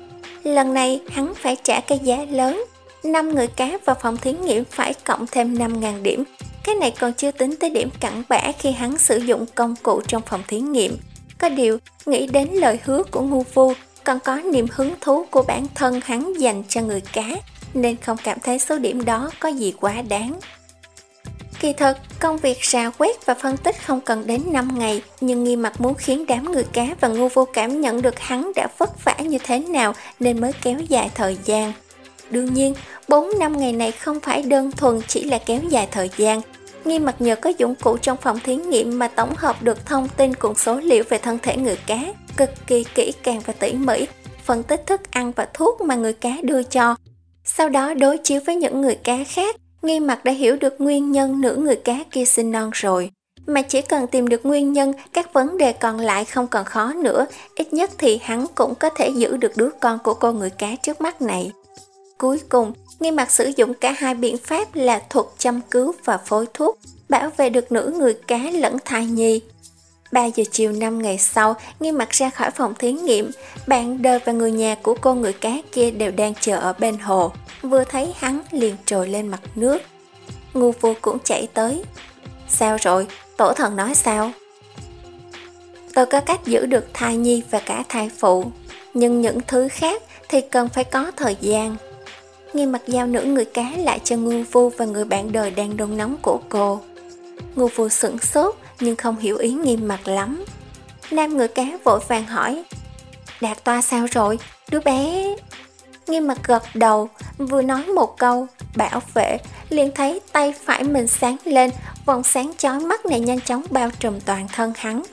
Lần này hắn phải trả cái giá lớn, năm người cá vào phòng thí nghiệm phải cộng thêm 5.000 điểm. Cái này còn chưa tính tới điểm cặn bã khi hắn sử dụng công cụ trong phòng thí nghiệm. Có điều, nghĩ đến lời hứa của ngu vu, còn có niềm hứng thú của bản thân hắn dành cho người cá, nên không cảm thấy số điểm đó có gì quá đáng. Kỳ thật, công việc rà quét và phân tích không cần đến 5 ngày, nhưng nghi mặt muốn khiến đám người cá và ngu vô cảm nhận được hắn đã vất vả như thế nào nên mới kéo dài thời gian. Đương nhiên, 4 năm ngày này không phải đơn thuần chỉ là kéo dài thời gian. Nghi mặt nhờ có dụng cụ trong phòng thí nghiệm mà tổng hợp được thông tin cùng số liệu về thân thể người cá, cực kỳ kỹ càng và tỉ mỉ, phân tích thức ăn và thuốc mà người cá đưa cho. Sau đó đối chiếu với những người cá khác, Nghi mặt đã hiểu được nguyên nhân nữ người cá kia sinh non rồi. Mà chỉ cần tìm được nguyên nhân, các vấn đề còn lại không còn khó nữa, ít nhất thì hắn cũng có thể giữ được đứa con của cô người cá trước mắt này. Cuối cùng, Nghi mặt sử dụng cả hai biện pháp là thuật chăm cứu và phối thuốc, bảo vệ được nữ người cá lẫn thai nhi. 3 giờ chiều 5 ngày sau, Nghi mặt ra khỏi phòng thí nghiệm, bạn đời và người nhà của cô người cá kia đều đang chờ ở bên hồ. Vừa thấy hắn liền trồi lên mặt nước. Ngu vô cũng chạy tới. Sao rồi? Tổ thần nói sao? Tôi có cách giữ được thai nhi và cả thai phụ, nhưng những thứ khác thì cần phải có thời gian. Nghi mặt giao nữ người cá lại cho ngu vu và người bạn đời đang đông nóng của cô. Ngu vu sửng sốt nhưng không hiểu ý nghiêm mặt lắm. Nam người cá vội vàng hỏi Đạt toa sao rồi? Đứa bé... Nghiêm mặt gật đầu, vừa nói một câu, bảo vệ, liền thấy tay phải mình sáng lên, vòng sáng chói mắt này nhanh chóng bao trùm toàn thân hắn.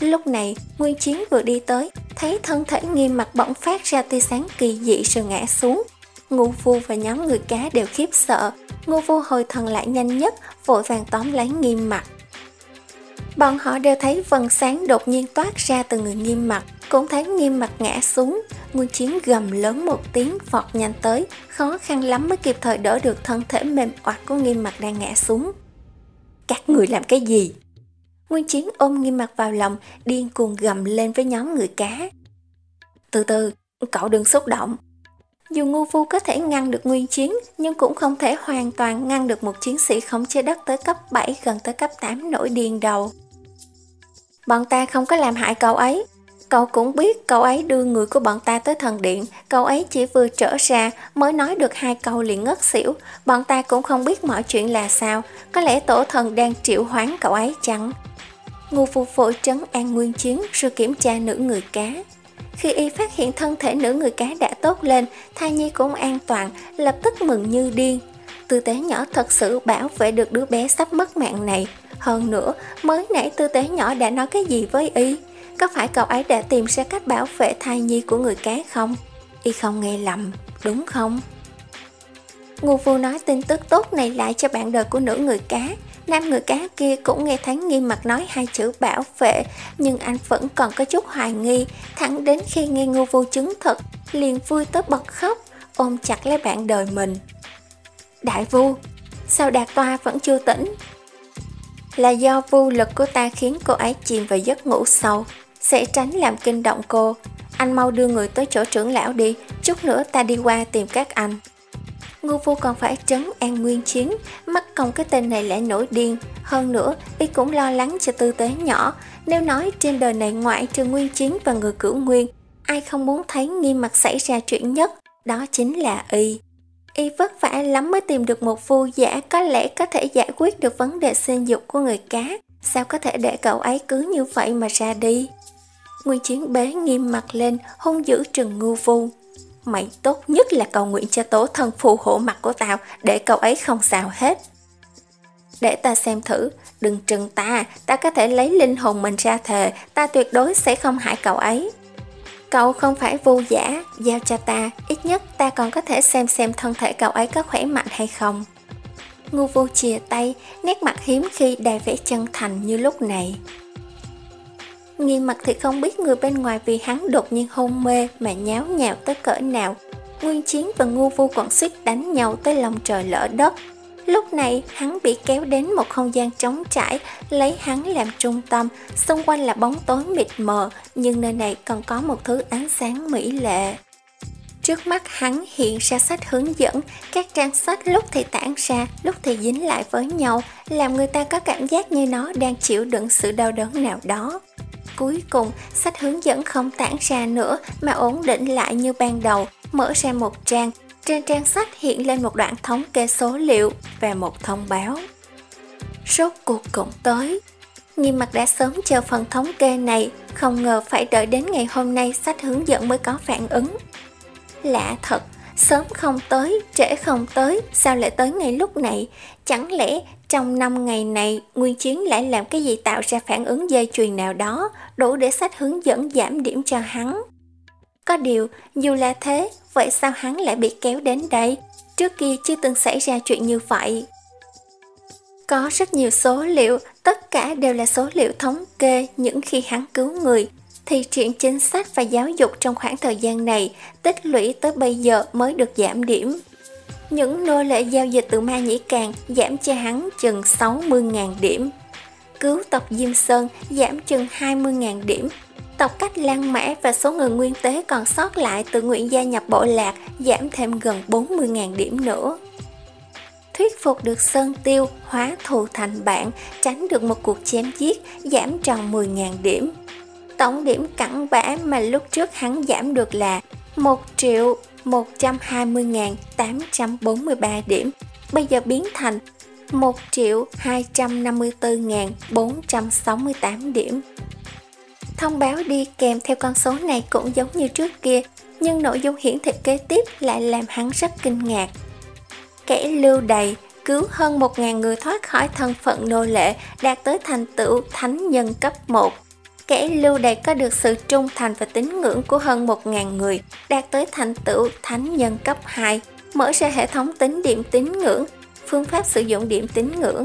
Lúc này, Nguyên Chiến vừa đi tới, thấy thân thể nghiêm mặt bỗng phát ra tia sáng kỳ dị rồi ngã xuống. Ngô Phu và nhóm người cá đều khiếp sợ, Ngô Phu hồi thần lại nhanh nhất, vội vàng tóm lấy nghiêm mặt. Bọn họ đều thấy vần sáng đột nhiên toát ra từ người nghiêm mặt, cũng thấy nghiêm mặt ngã xuống. Nguyên chiến gầm lớn một tiếng vọt nhanh tới, khó khăn lắm mới kịp thời đỡ được thân thể mềm oặt của nghiêm mặt đang ngã xuống. Các người làm cái gì? Nguyên chiến ôm nghiêm mặt vào lòng, điên cuồng gầm lên với nhóm người cá. Từ từ, cậu đừng xúc động. Dù ngu vu có thể ngăn được nguyên chiến, nhưng cũng không thể hoàn toàn ngăn được một chiến sĩ khống chế đất tới cấp 7 gần tới cấp 8 nổi điên đầu. Bọn ta không có làm hại cậu ấy. Cậu cũng biết cậu ấy đưa người của bọn ta tới thần điện, cậu ấy chỉ vừa trở ra mới nói được hai câu liền ngất xỉu. Bọn ta cũng không biết mọi chuyện là sao, có lẽ tổ thần đang triệu hoán cậu ấy chăng? Ngô phu phổi trấn an nguyên chiến rồi kiểm tra nữ người cá. Khi y phát hiện thân thể nữ người cá đã tốt lên, thai nhi cũng an toàn, lập tức mừng như điên. Tư tế nhỏ thật sự bảo vệ được đứa bé sắp mất mạng này. Hơn nữa, mới nãy tư tế nhỏ đã nói cái gì với y? Có phải cậu ấy đã tìm ra cách bảo vệ thai nhi của người cá không? Y không nghe lầm, đúng không? ngô phu nói tin tức tốt này lại cho bạn đời của nữ người cá. Nam người cá kia cũng nghe thấy nghiêm mặt nói hai chữ bảo vệ, nhưng anh vẫn còn có chút hoài nghi, thẳng đến khi nghe ngô vô chứng thật, liền vui tới bật khóc, ôm chặt lấy bạn đời mình. Đại vu, sao đạt toa vẫn chưa tỉnh? Là do vô lực của ta khiến cô ấy chìm vào giấc ngủ sâu, sẽ tránh làm kinh động cô. Anh mau đưa người tới chỗ trưởng lão đi, chút nữa ta đi qua tìm các anh. Ngô Vô còn phải trấn an nguyên chiến, mắc công cái tên này lại nổi điên. Hơn nữa, y cũng lo lắng cho tư tế nhỏ. Nếu nói trên đời này ngoại trừ nguyên chiến và người cửu nguyên, ai không muốn thấy nghiêm mặt xảy ra chuyện nhất, đó chính là y. Y vất vả lắm mới tìm được một phu giả có lẽ có thể giải quyết được vấn đề sinh dục của người cá. Sao có thể để cậu ấy cứ như vậy mà ra đi? Nguyên chiến bế nghiêm mặt lên, hung dữ trừng ngu vu. Mày tốt nhất là cầu nguyện cho tổ thân phù hộ mặt của tao để cậu ấy không sao hết. Để ta xem thử, đừng trừng ta, ta có thể lấy linh hồn mình ra thề, ta tuyệt đối sẽ không hại cậu ấy. Cậu không phải vô giả, giao cho ta, ít nhất ta còn có thể xem xem thân thể cậu ấy có khỏe mạnh hay không. Ngu vô chìa tay, nét mặt hiếm khi đầy vẻ chân thành như lúc này. Nghi mặt thì không biết người bên ngoài vì hắn đột nhiên hôn mê mà nháo nhào tới cỡ nào. Nguyên Chiến và Ngu Vu còn suýt đánh nhau tới lòng trời lỡ đất. Lúc này, hắn bị kéo đến một không gian trống trải, lấy hắn làm trung tâm, xung quanh là bóng tối mịt mờ, nhưng nơi này còn có một thứ ánh sáng mỹ lệ. Trước mắt hắn hiện ra sách hướng dẫn, các trang sách lúc thì tản ra, lúc thì dính lại với nhau, làm người ta có cảm giác như nó đang chịu đựng sự đau đớn nào đó. cuối cùng, sách hướng dẫn không tản ra nữa mà ổn định lại như ban đầu, mở ra một trang. Trên trang sách hiện lên một đoạn thống kê số liệu và một thông báo. Rốt cuộc cũng tới. Nhìn mặt đã sớm chờ phần thống kê này, không ngờ phải đợi đến ngày hôm nay sách hướng dẫn mới có phản ứng. Lạ thật, sớm không tới, trễ không tới, sao lại tới ngay lúc này? Chẳng lẽ trong 5 ngày này, Nguyên Chiến lại làm cái gì tạo ra phản ứng dây chuyền nào đó, đủ để sách hướng dẫn giảm điểm cho hắn? Có điều, dù là thế, vậy sao hắn lại bị kéo đến đây? Trước kia chưa từng xảy ra chuyện như vậy. Có rất nhiều số liệu, tất cả đều là số liệu thống kê những khi hắn cứu người, thì chuyện chính sách và giáo dục trong khoảng thời gian này tích lũy tới bây giờ mới được giảm điểm. Những nô lệ giao dịch từ Ma Nhĩ Càng giảm cho hắn chừng 60.000 điểm. Cứu tộc Diêm Sơn giảm chừng 20.000 điểm. Tộc Cách Lan Mã và số người nguyên tế còn sót lại từ nguyện gia nhập bộ lạc giảm thêm gần 40.000 điểm nữa. Thuyết phục được Sơn Tiêu hóa thù thành bạn, tránh được một cuộc chém giết, giảm tròn 10.000 điểm. Tổng điểm cặn bã mà lúc trước hắn giảm được là 1 triệu 120.843 điểm, bây giờ biến thành 1 triệu 254.468 điểm. Thông báo đi kèm theo con số này cũng giống như trước kia, nhưng nội dung hiển thị kế tiếp lại làm hắn rất kinh ngạc. Kẻ lưu đầy cứu hơn 1.000 người thoát khỏi thân phận nô lệ đạt tới thành tựu thánh nhân cấp 1 kẻ lưu đày có được sự trung thành và tín ngưỡng của hơn 1.000 người, đạt tới thành tựu thánh nhân cấp 2, mở ra hệ thống tính điểm tín ngưỡng, phương pháp sử dụng điểm tín ngưỡng.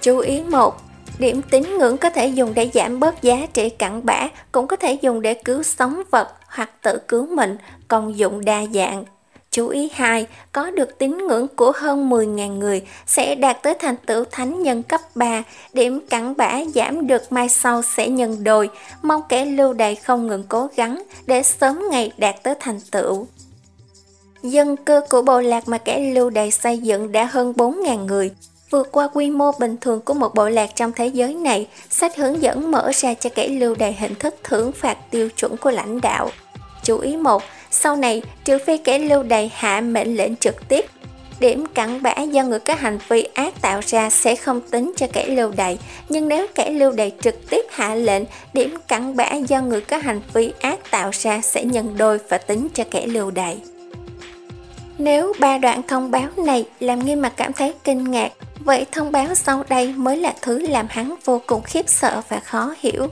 Chú ý một Điểm tín ngưỡng có thể dùng để giảm bớt giá trị cặn bã, cũng có thể dùng để cứu sống vật hoặc tự cứu mình, công dụng đa dạng. Chú ý 2, có được tín ngưỡng của hơn 10.000 người sẽ đạt tới thành tựu thánh nhân cấp 3, điểm cặn bã giảm được mai sau sẽ nhân đôi, mong kẻ lưu đày không ngừng cố gắng để sớm ngày đạt tới thành tựu. Dân cư của bộ lạc mà kẻ lưu đày xây dựng đã hơn 4.000 người, vượt qua quy mô bình thường của một bộ lạc trong thế giới này, sách hướng dẫn mở ra cho kẻ lưu đày hình thức thưởng phạt tiêu chuẩn của lãnh đạo. Chú ý một sau này, trừ phi kẻ lưu đày hạ mệnh lệnh trực tiếp, điểm cặn bã do người có hành vi ác tạo ra sẽ không tính cho kẻ lưu đày, nhưng nếu kẻ lưu đày trực tiếp hạ lệnh, điểm cặn bã do người có hành vi ác tạo ra sẽ nhân đôi và tính cho kẻ lưu đày. Nếu ba đoạn thông báo này làm nghiêm mặt cảm thấy kinh ngạc, vậy thông báo sau đây mới là thứ làm hắn vô cùng khiếp sợ và khó hiểu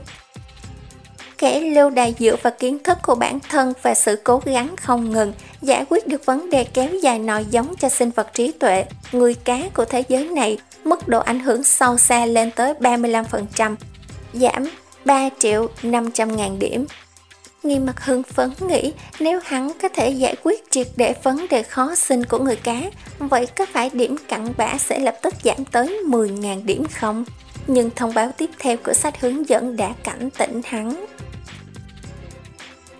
kẻ lưu đài dựa vào kiến thức của bản thân và sự cố gắng không ngừng giải quyết được vấn đề kéo dài nòi giống cho sinh vật trí tuệ, người cá của thế giới này, mức độ ảnh hưởng sâu xa lên tới 35%, giảm 3 triệu 500 ngàn điểm. Nghi mặt hưng phấn nghĩ nếu hắn có thể giải quyết triệt để vấn đề khó sinh của người cá, vậy có phải điểm cặn bã sẽ lập tức giảm tới 10.000 điểm không? Nhưng thông báo tiếp theo của sách hướng dẫn đã cảnh tỉnh hắn.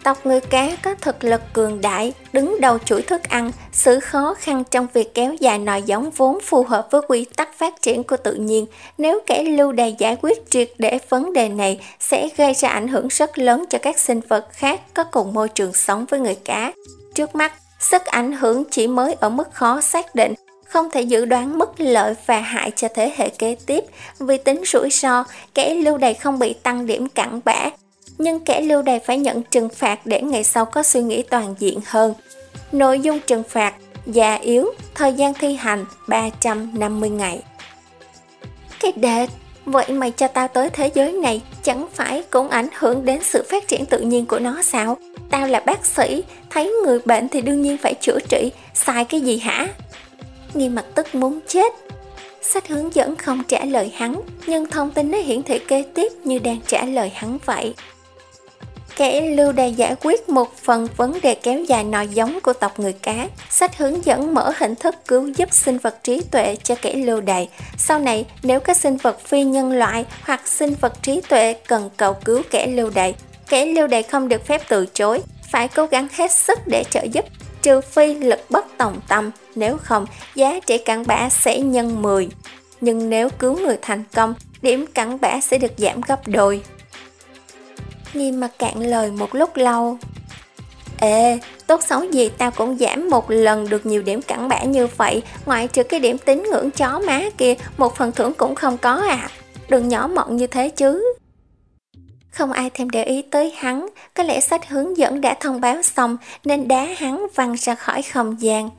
Tộc người cá có thực lực cường đại, đứng đầu chuỗi thức ăn, xử khó khăn trong việc kéo dài nòi giống vốn phù hợp với quy tắc phát triển của tự nhiên. Nếu kẻ lưu đày giải quyết triệt để vấn đề này sẽ gây ra ảnh hưởng rất lớn cho các sinh vật khác có cùng môi trường sống với người cá. Trước mắt, sức ảnh hưởng chỉ mới ở mức khó xác định, không thể dự đoán mức lợi và hại cho thế hệ kế tiếp vì tính rủi ro, kẻ lưu đày không bị tăng điểm cặn bã nhưng kẻ lưu đày phải nhận trừng phạt để ngày sau có suy nghĩ toàn diện hơn. Nội dung trừng phạt, già yếu, thời gian thi hành 350 ngày. Cái đệt, vậy mày cho tao tới thế giới này chẳng phải cũng ảnh hưởng đến sự phát triển tự nhiên của nó sao? Tao là bác sĩ, thấy người bệnh thì đương nhiên phải chữa trị, sai cái gì hả? Nghi mặt tức muốn chết. Sách hướng dẫn không trả lời hắn, nhưng thông tin nó hiển thị kế tiếp như đang trả lời hắn vậy. Kẻ lưu đày giải quyết một phần vấn đề kéo dài nòi giống của tộc người cá. Sách hướng dẫn mở hình thức cứu giúp sinh vật trí tuệ cho kẻ lưu đày. Sau này, nếu các sinh vật phi nhân loại hoặc sinh vật trí tuệ cần cầu cứu kẻ lưu đày, kẻ lưu đày không được phép từ chối, phải cố gắng hết sức để trợ giúp, trừ phi lực bất tòng tâm, nếu không, giá trị cặn bã sẽ nhân 10. Nhưng nếu cứu người thành công, điểm cặn bã sẽ được giảm gấp đôi. Nghiêm mặt cạn lời một lúc lâu. Ê, tốt xấu gì tao cũng giảm một lần được nhiều điểm cản bã như vậy. Ngoại trừ cái điểm tính ngưỡng chó má kia Một phần thưởng cũng không có à. Đừng nhỏ mọn như thế chứ. Không ai thêm để ý tới hắn. Có lẽ sách hướng dẫn đã thông báo xong Nên đá hắn văng ra khỏi không gian.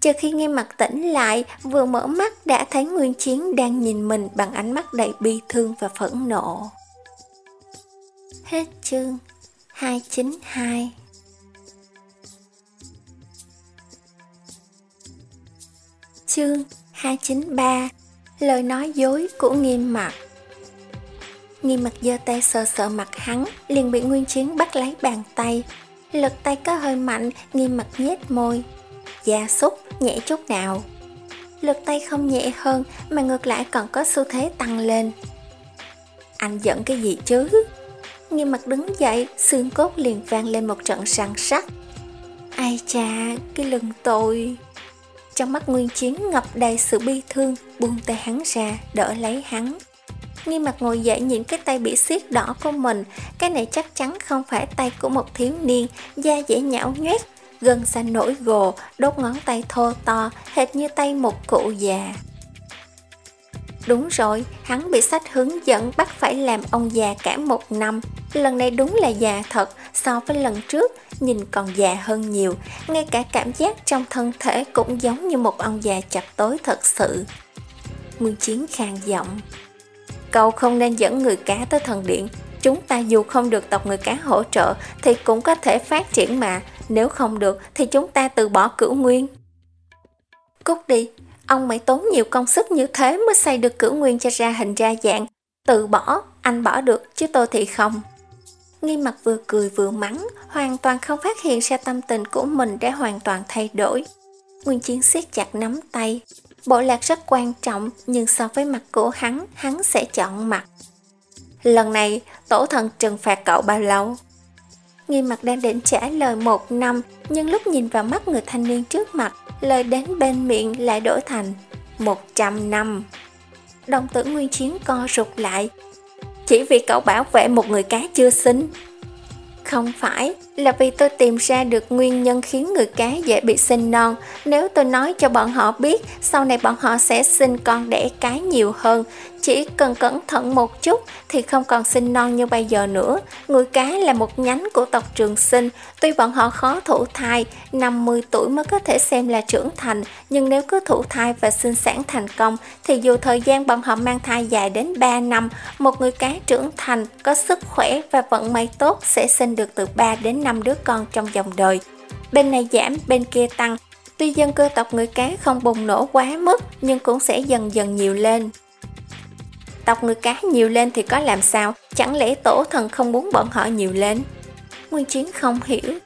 Chờ khi nghe mặt tỉnh lại Vừa mở mắt đã thấy Nguyên Chiến Đang nhìn mình bằng ánh mắt đầy bi thương và phẫn nộ. Hết chương 292 Chương 293 Lời nói dối của nghiêm mặt. Nghiêm mặt giơ tay sờ sờ mặt hắn, Liền bị Nguyên Chiến bắt lấy bàn tay. Lực tay có hơi mạnh, Nghiêm mặt nhếch môi. Gia súc, nhẹ chút nào. Lực tay không nhẹ hơn, Mà ngược lại còn có xu thế tăng lên. Anh giận cái gì chứ? Nghiêm mặt đứng dậy Xương cốt liền vang lên một trận sàn sắt. Ai cha Cái lưng tôi trong mắt Nguyên Chiến ngập đầy sự bi thương, buông tay hắn ra, đỡ lấy hắn. Nghi mặt ngồi dậy nhìn cái tay bị xiết đỏ của mình, cái này chắc chắn không phải tay của một thiếu niên, da dễ nhão nhoét, gân xanh nổi gồ, đốt ngón tay thô to, hệt như tay một cụ già. Đúng rồi, hắn bị sách hướng dẫn bắt phải làm ông già cả một năm. Lần này đúng là già thật, so với lần trước, nhìn còn già hơn nhiều. Ngay cả cảm giác trong thân thể cũng giống như một ông già chập tối thật sự. Nguyên Chiến khang giọng. Cậu không nên dẫn người cá tới thần điện. Chúng ta dù không được tộc người cá hỗ trợ thì cũng có thể phát triển mà. Nếu không được thì chúng ta từ bỏ cửu nguyên. Cút đi, Ông mới tốn nhiều công sức như thế mới xây được cửu nguyên cho ra hình ra dạng. Tự bỏ, anh bỏ được, chứ tôi thì không. Nghi mặt vừa cười vừa mắng, hoàn toàn không phát hiện ra tâm tình của mình đã hoàn toàn thay đổi. Nguyên chiến siết chặt nắm tay. Bộ lạc rất quan trọng, nhưng so với mặt của hắn, hắn sẽ chọn mặt. Lần này, tổ thần trừng phạt cậu bao lâu? Nghi mặt đang định trả lời một năm, nhưng lúc nhìn vào mắt người thanh niên trước mặt, lời đến bên miệng lại đổi thành 100 năm. Đồng tử nguyên chiến co rụt lại, chỉ vì cậu bảo vệ một người cá chưa sinh. Không phải, là vì tôi tìm ra được nguyên nhân khiến người cá dễ bị sinh non. Nếu tôi nói cho bọn họ biết, sau này bọn họ sẽ sinh con đẻ cái nhiều hơn. Chỉ cần cẩn thận một chút thì không còn sinh non như bây giờ nữa. Người cá là một nhánh của tộc trường sinh. Tuy bọn họ khó thụ thai, 50 tuổi mới có thể xem là trưởng thành, nhưng nếu cứ thụ thai và sinh sản thành công, thì dù thời gian bọn họ mang thai dài đến 3 năm, một người cá trưởng thành, có sức khỏe và vận may tốt sẽ sinh được từ 3 đến 5 đứa con trong dòng đời. Bên này giảm, bên kia tăng. Tuy dân cư tộc người cá không bùng nổ quá mức, nhưng cũng sẽ dần dần nhiều lên. Tộc người cá nhiều lên thì có làm sao? Chẳng lẽ tổ thần không muốn bọn họ nhiều lên? Nguyên Chiến không hiểu.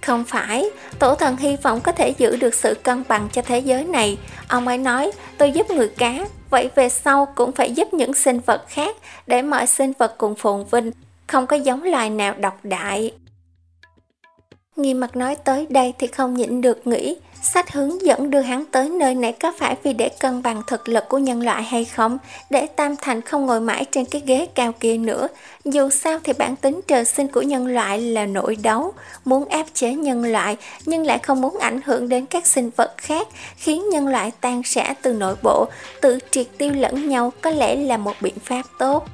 Không phải, tổ thần hy vọng có thể giữ được sự cân bằng cho thế giới này. Ông ấy nói, tôi giúp người cá, vậy về sau cũng phải giúp những sinh vật khác để mọi sinh vật cùng phồn vinh, không có giống loài nào độc đại. Nghi mặt nói tới đây thì không nhịn được nghĩ Sách hướng dẫn đưa hắn tới nơi này có phải vì để cân bằng thực lực của nhân loại hay không? Để Tam Thành không ngồi mãi trên cái ghế cao kia nữa. Dù sao thì bản tính trời sinh của nhân loại là nội đấu, muốn áp chế nhân loại nhưng lại không muốn ảnh hưởng đến các sinh vật khác, khiến nhân loại tan rã từ nội bộ, tự triệt tiêu lẫn nhau có lẽ là một biện pháp tốt.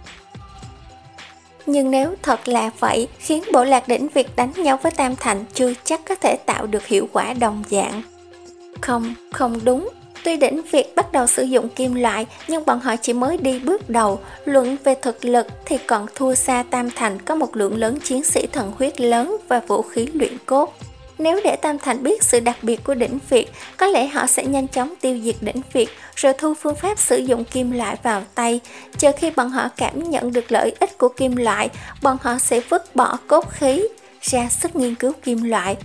Nhưng nếu thật là vậy, khiến bộ lạc đỉnh Việt đánh nhau với Tam Thành chưa chắc có thể tạo được hiệu quả đồng dạng. Không, không đúng. Tuy đỉnh Việt bắt đầu sử dụng kim loại, nhưng bọn họ chỉ mới đi bước đầu. Luận về thực lực thì còn thua xa Tam Thành có một lượng lớn chiến sĩ thần huyết lớn và vũ khí luyện cốt. Nếu để Tam Thành biết sự đặc biệt của đỉnh Việt, có lẽ họ sẽ nhanh chóng tiêu diệt đỉnh Việt rồi thu phương pháp sử dụng kim loại vào tay. Chờ khi bọn họ cảm nhận được lợi ích của kim loại, bọn họ sẽ vứt bỏ cốt khí, ra sức nghiên cứu kim loại.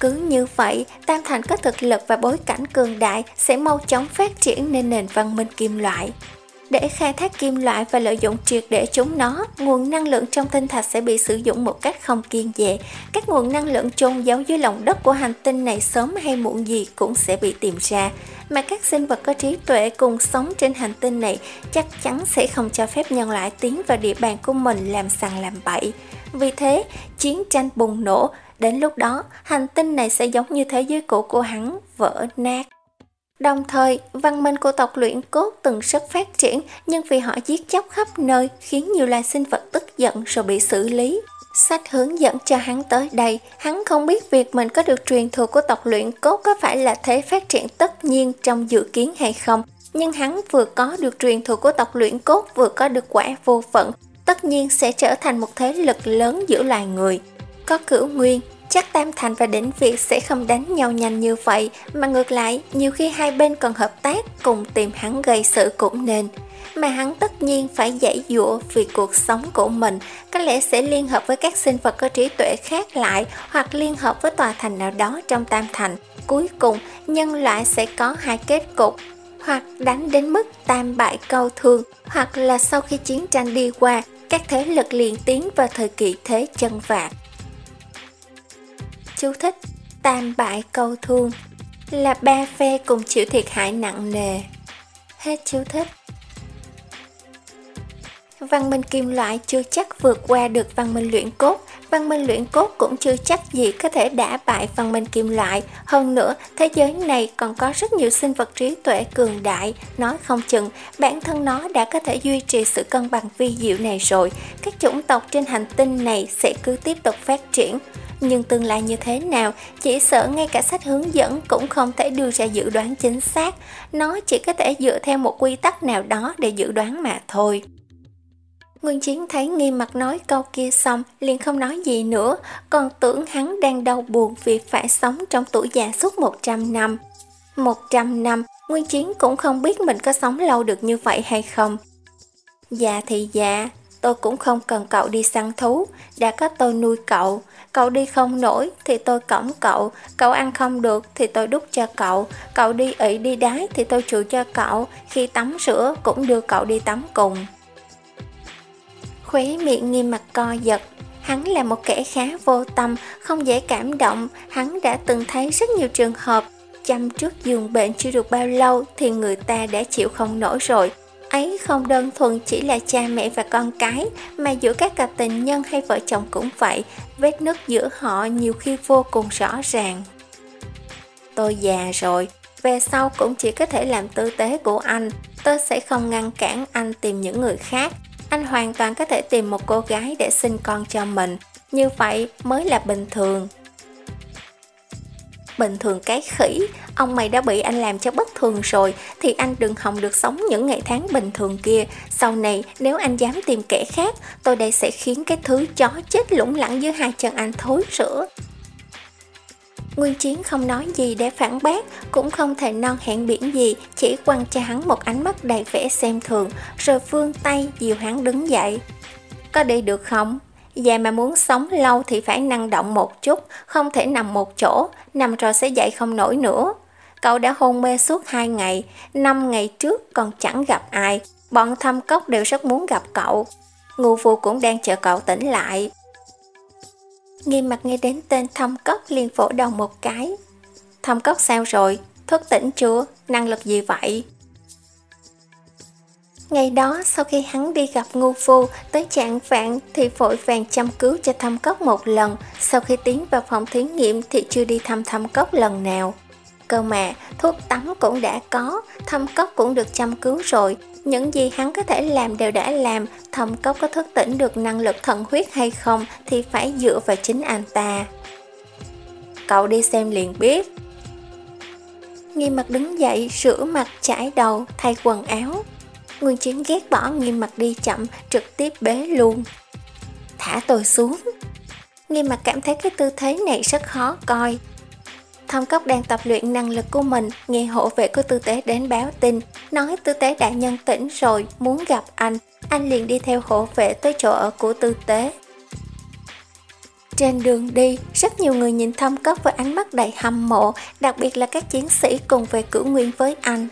Cứ như vậy, Tam Thành có thực lực và bối cảnh cường đại sẽ mau chóng phát triển nên nền văn minh kim loại. Để khai thác kim loại và lợi dụng triệt để chúng nó, nguồn năng lượng trong tinh thạch sẽ bị sử dụng một cách không kiên dè. Các nguồn năng lượng chôn giấu dưới lòng đất của hành tinh này sớm hay muộn gì cũng sẽ bị tìm ra. Mà các sinh vật có trí tuệ cùng sống trên hành tinh này chắc chắn sẽ không cho phép nhân loại tiến vào địa bàn của mình làm sằng làm bậy. Vì thế, chiến tranh bùng nổ, đến lúc đó hành tinh này sẽ giống như thế giới cũ của hắn, vỡ nát. Đồng thời, văn minh của tộc luyện cốt từng rất phát triển, nhưng vì họ giết chóc khắp nơi khiến nhiều loài sinh vật tức giận rồi bị xử lý. Sách hướng dẫn cho hắn tới đây, hắn không biết việc mình có được truyền thừa của tộc luyện cốt có phải là thế phát triển tất nhiên trong dự kiến hay không, nhưng hắn vừa có được truyền thừa của tộc luyện cốt vừa có được quả vô phận, tất nhiên sẽ trở thành một thế lực lớn giữa loài người. Có cửu nguyên, chắc Tam Thành và Đỉnh Việt sẽ không đánh nhau nhanh như vậy, mà ngược lại, nhiều khi hai bên còn hợp tác cùng tìm hắn gây sự cũng nên. Mà hắn tất nhiên phải giải dụa vì cuộc sống của mình, có lẽ sẽ liên hợp với các sinh vật có trí tuệ khác lại hoặc liên hợp với tòa thành nào đó trong Tam Thành. Cuối cùng, nhân loại sẽ có hai kết cục, hoặc đánh đến mức tam bại câu thương, hoặc là sau khi chiến tranh đi qua, các thế lực liền tiến vào thời kỳ thế chân vạc. Chú thích, Tam bại câu thương, là ba phe cùng chịu thiệt hại nặng nề. Hết chú thích. Văn minh kim loại chưa chắc vượt qua được văn minh luyện cốt, văn minh luyện cốt cũng chưa chắc gì có thể đả bại văn minh kim loại. Hơn nữa, thế giới này còn có rất nhiều sinh vật trí tuệ cường đại, nói không chừng bản thân nó đã có thể duy trì sự cân bằng vi diệu này rồi. Các chủng tộc trên hành tinh này sẽ cứ tiếp tục phát triển. Nhưng tương lai như thế nào, chỉ sợ ngay cả sách hướng dẫn cũng không thể đưa ra dự đoán chính xác. Nó chỉ có thể dựa theo một quy tắc nào đó để dự đoán mà thôi. Nguyên Chiến thấy nghi mặt nói câu kia xong liền không nói gì nữa, còn tưởng hắn đang đau buồn vì phải sống trong tuổi già suốt 100 năm. 100 năm, Nguyên Chiến cũng không biết mình có sống lâu được như vậy hay không. Dạ thì dạ, tôi cũng không cần cậu đi săn thú, đã có tôi nuôi cậu. Cậu đi không nổi thì tôi cõng cậu, cậu ăn không được thì tôi đút cho cậu, cậu đi ị đi đái thì tôi chịu cho cậu, khi tắm rửa cũng đưa cậu đi tắm cùng. Khóe miệng nghiêm mặt co giật, hắn là một kẻ khá vô tâm, không dễ cảm động, hắn đã từng thấy rất nhiều trường hợp chăm trước giường bệnh chưa được bao lâu thì người ta đã chịu không nổi rồi. Ấy không đơn thuần chỉ là cha mẹ và con cái, mà giữa các cặp tình nhân hay vợ chồng cũng vậy, vết nứt giữa họ nhiều khi vô cùng rõ ràng. Tôi già rồi, về sau cũng chỉ có thể làm tư tế của anh, tôi sẽ không ngăn cản anh tìm những người khác, anh hoàn toàn có thể tìm một cô gái để sinh con cho mình, như vậy mới là bình thường. Bình thường cái khỉ, ông mày đã bị anh làm cho bất thường rồi, thì anh đừng hòng được sống những ngày tháng bình thường kia. Sau này, nếu anh dám tìm kẻ khác, tôi đây sẽ khiến cái thứ chó chết lủng lẳng dưới hai chân anh thối rữa. Nguyên Chiến không nói gì để phản bác, cũng không thể non hẹn biển gì, chỉ quăng cho hắn một ánh mắt đầy vẻ xem thường, rồi vươn tay dìu hắn đứng dậy. Có đi được không? Già mà muốn sống lâu thì phải năng động một chút, không thể nằm một chỗ, nằm rồi sẽ dậy không nổi nữa. Cậu đã hôn mê suốt hai ngày, năm ngày trước còn chẳng gặp ai, bọn thăm cốc đều rất muốn gặp cậu. Ngụ phù cũng đang chờ cậu tỉnh lại, Nghiêm mặt nghe đến tên thâm cốc liền vỗ đầu một cái. Thâm cốc sao rồi? Thức tỉnh chưa? Năng lực gì vậy? Ngày đó sau khi hắn đi gặp ngu phu tới trạng vạn thì vội vàng chăm cứu cho thâm cốc một lần, sau khi tiến vào phòng thí nghiệm thì chưa đi thăm thâm cốc lần nào. Cơ mà, thuốc tắm cũng đã có, thâm cốc cũng được chăm cứu rồi, những gì hắn có thể làm đều đã làm, thâm cốc có thức tỉnh được năng lực thần huyết hay không thì phải dựa vào chính anh ta. Cậu đi xem liền biết. Nghiêm mặt đứng dậy, rửa mặt, chải đầu, thay quần áo. Nguyên chiến ghét bỏ nghiêm mặt đi chậm, trực tiếp bế luôn. Thả tôi xuống. Nghiêm mặt cảm thấy cái tư thế này rất khó coi, Thông Cốc đang tập luyện năng lực của mình, nghe hộ vệ của tư tế đến báo tin, nói tư tế đại nhân tỉnh rồi, muốn gặp anh. Anh liền đi theo hộ vệ tới chỗ ở của tư tế. Trên đường đi, rất nhiều người nhìn Thâm Cốc với ánh mắt đầy hâm mộ, đặc biệt là các chiến sĩ cùng về cử nguyên với anh.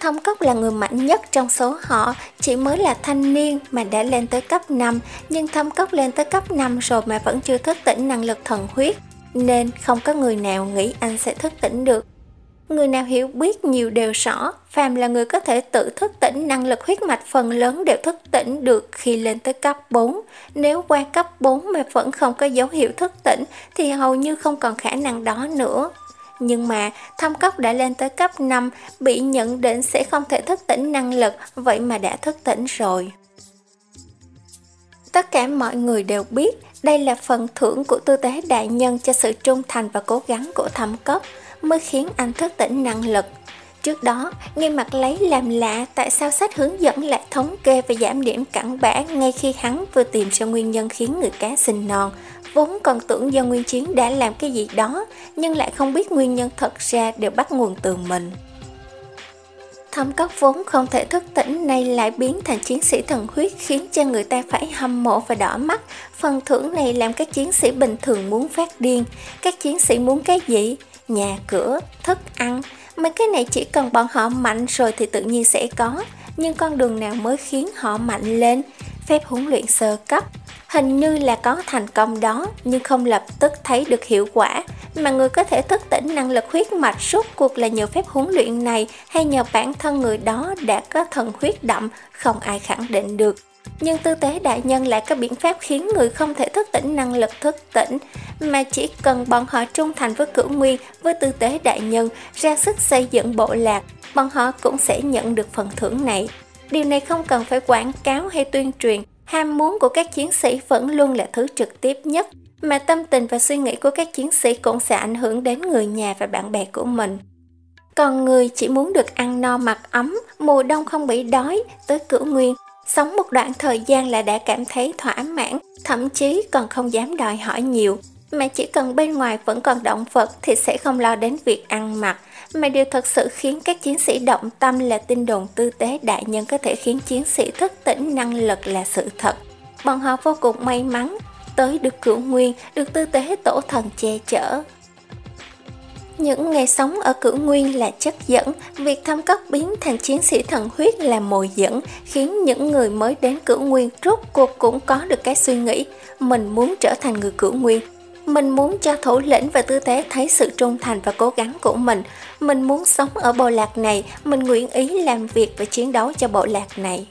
Thâm Cốc là người mạnh nhất trong số họ, chỉ mới là thanh niên mà đã lên tới cấp 5, nhưng Thâm Cốc lên tới cấp 5 rồi mà vẫn chưa thức tỉnh năng lực thần huyết, nên không có người nào nghĩ anh sẽ thức tỉnh được. Người nào hiểu biết nhiều đều rõ, phàm là người có thể tự thức tỉnh năng lực huyết mạch phần lớn đều thức tỉnh được khi lên tới cấp 4. Nếu qua cấp 4 mà vẫn không có dấu hiệu thức tỉnh thì hầu như không còn khả năng đó nữa. Nhưng mà thâm cốc đã lên tới cấp 5, bị nhận định sẽ không thể thức tỉnh năng lực, vậy mà đã thức tỉnh rồi. Tất cả mọi người đều biết đây là phần thưởng của tư tế đại nhân cho sự trung thành và cố gắng của thâm cấp mới khiến anh thức tỉnh năng lực. Trước đó, nghe mặt lấy làm lạ tại sao sách hướng dẫn lại thống kê và giảm điểm cặn bã ngay khi hắn vừa tìm ra nguyên nhân khiến người cá sinh non. Vốn còn tưởng do Nguyên Chiến đã làm cái gì đó, nhưng lại không biết nguyên nhân thật ra đều bắt nguồn từ mình. Thâm cốc vốn không thể thức tỉnh nay lại biến thành chiến sĩ thần huyết khiến cho người ta phải hâm mộ và đỏ mắt. Phần thưởng này làm các chiến sĩ bình thường muốn phát điên. Các chiến sĩ muốn cái gì? Nhà cửa, thức ăn. Mấy cái này chỉ cần bọn họ mạnh rồi thì tự nhiên sẽ có. Nhưng con đường nào mới khiến họ mạnh lên? Phép huấn luyện sơ cấp, hình như là có thành công đó, nhưng không lập tức thấy được hiệu quả. Mà người có thể thức tỉnh năng lực huyết mạch suốt cuộc là nhờ phép huấn luyện này hay nhờ bản thân người đó đã có thần huyết đậm, không ai khẳng định được. Nhưng tư tế đại nhân lại có biện pháp khiến người không thể thức tỉnh năng lực thức tỉnh. Mà chỉ cần bọn họ trung thành với cửu nguyên, với tư tế đại nhân, ra sức xây dựng bộ lạc, bọn họ cũng sẽ nhận được phần thưởng này. Điều này không cần phải quảng cáo hay tuyên truyền ham muốn của các chiến sĩ vẫn luôn là thứ trực tiếp nhất, mà tâm tình và suy nghĩ của các chiến sĩ cũng sẽ ảnh hưởng đến người nhà và bạn bè của mình. Còn người chỉ muốn được ăn no mặc ấm, mùa đông không bị đói, tới cửu nguyên, sống một đoạn thời gian là đã cảm thấy thỏa mãn, thậm chí còn không dám đòi hỏi nhiều. Mà chỉ cần bên ngoài vẫn còn động vật thì sẽ không lo đến việc ăn mặc mà điều thật sự khiến các chiến sĩ động tâm là tin đồn tư tế đại nhân có thể khiến chiến sĩ thức tỉnh năng lực là sự thật. Bọn họ vô cùng may mắn, tới được cửu nguyên, được tư tế tổ thần che chở. Những ngày sống ở cửu nguyên là chất dẫn, việc thăm cấp biến thành chiến sĩ thần huyết là mồi dẫn, khiến những người mới đến cửu nguyên rốt cuộc cũng có được cái suy nghĩ, mình muốn trở thành người cửu nguyên, mình muốn cho thủ lĩnh và tư tế thấy sự trung thành và cố gắng của mình. Mình muốn sống ở bộ lạc này, mình nguyện ý làm việc và chiến đấu cho bộ lạc này.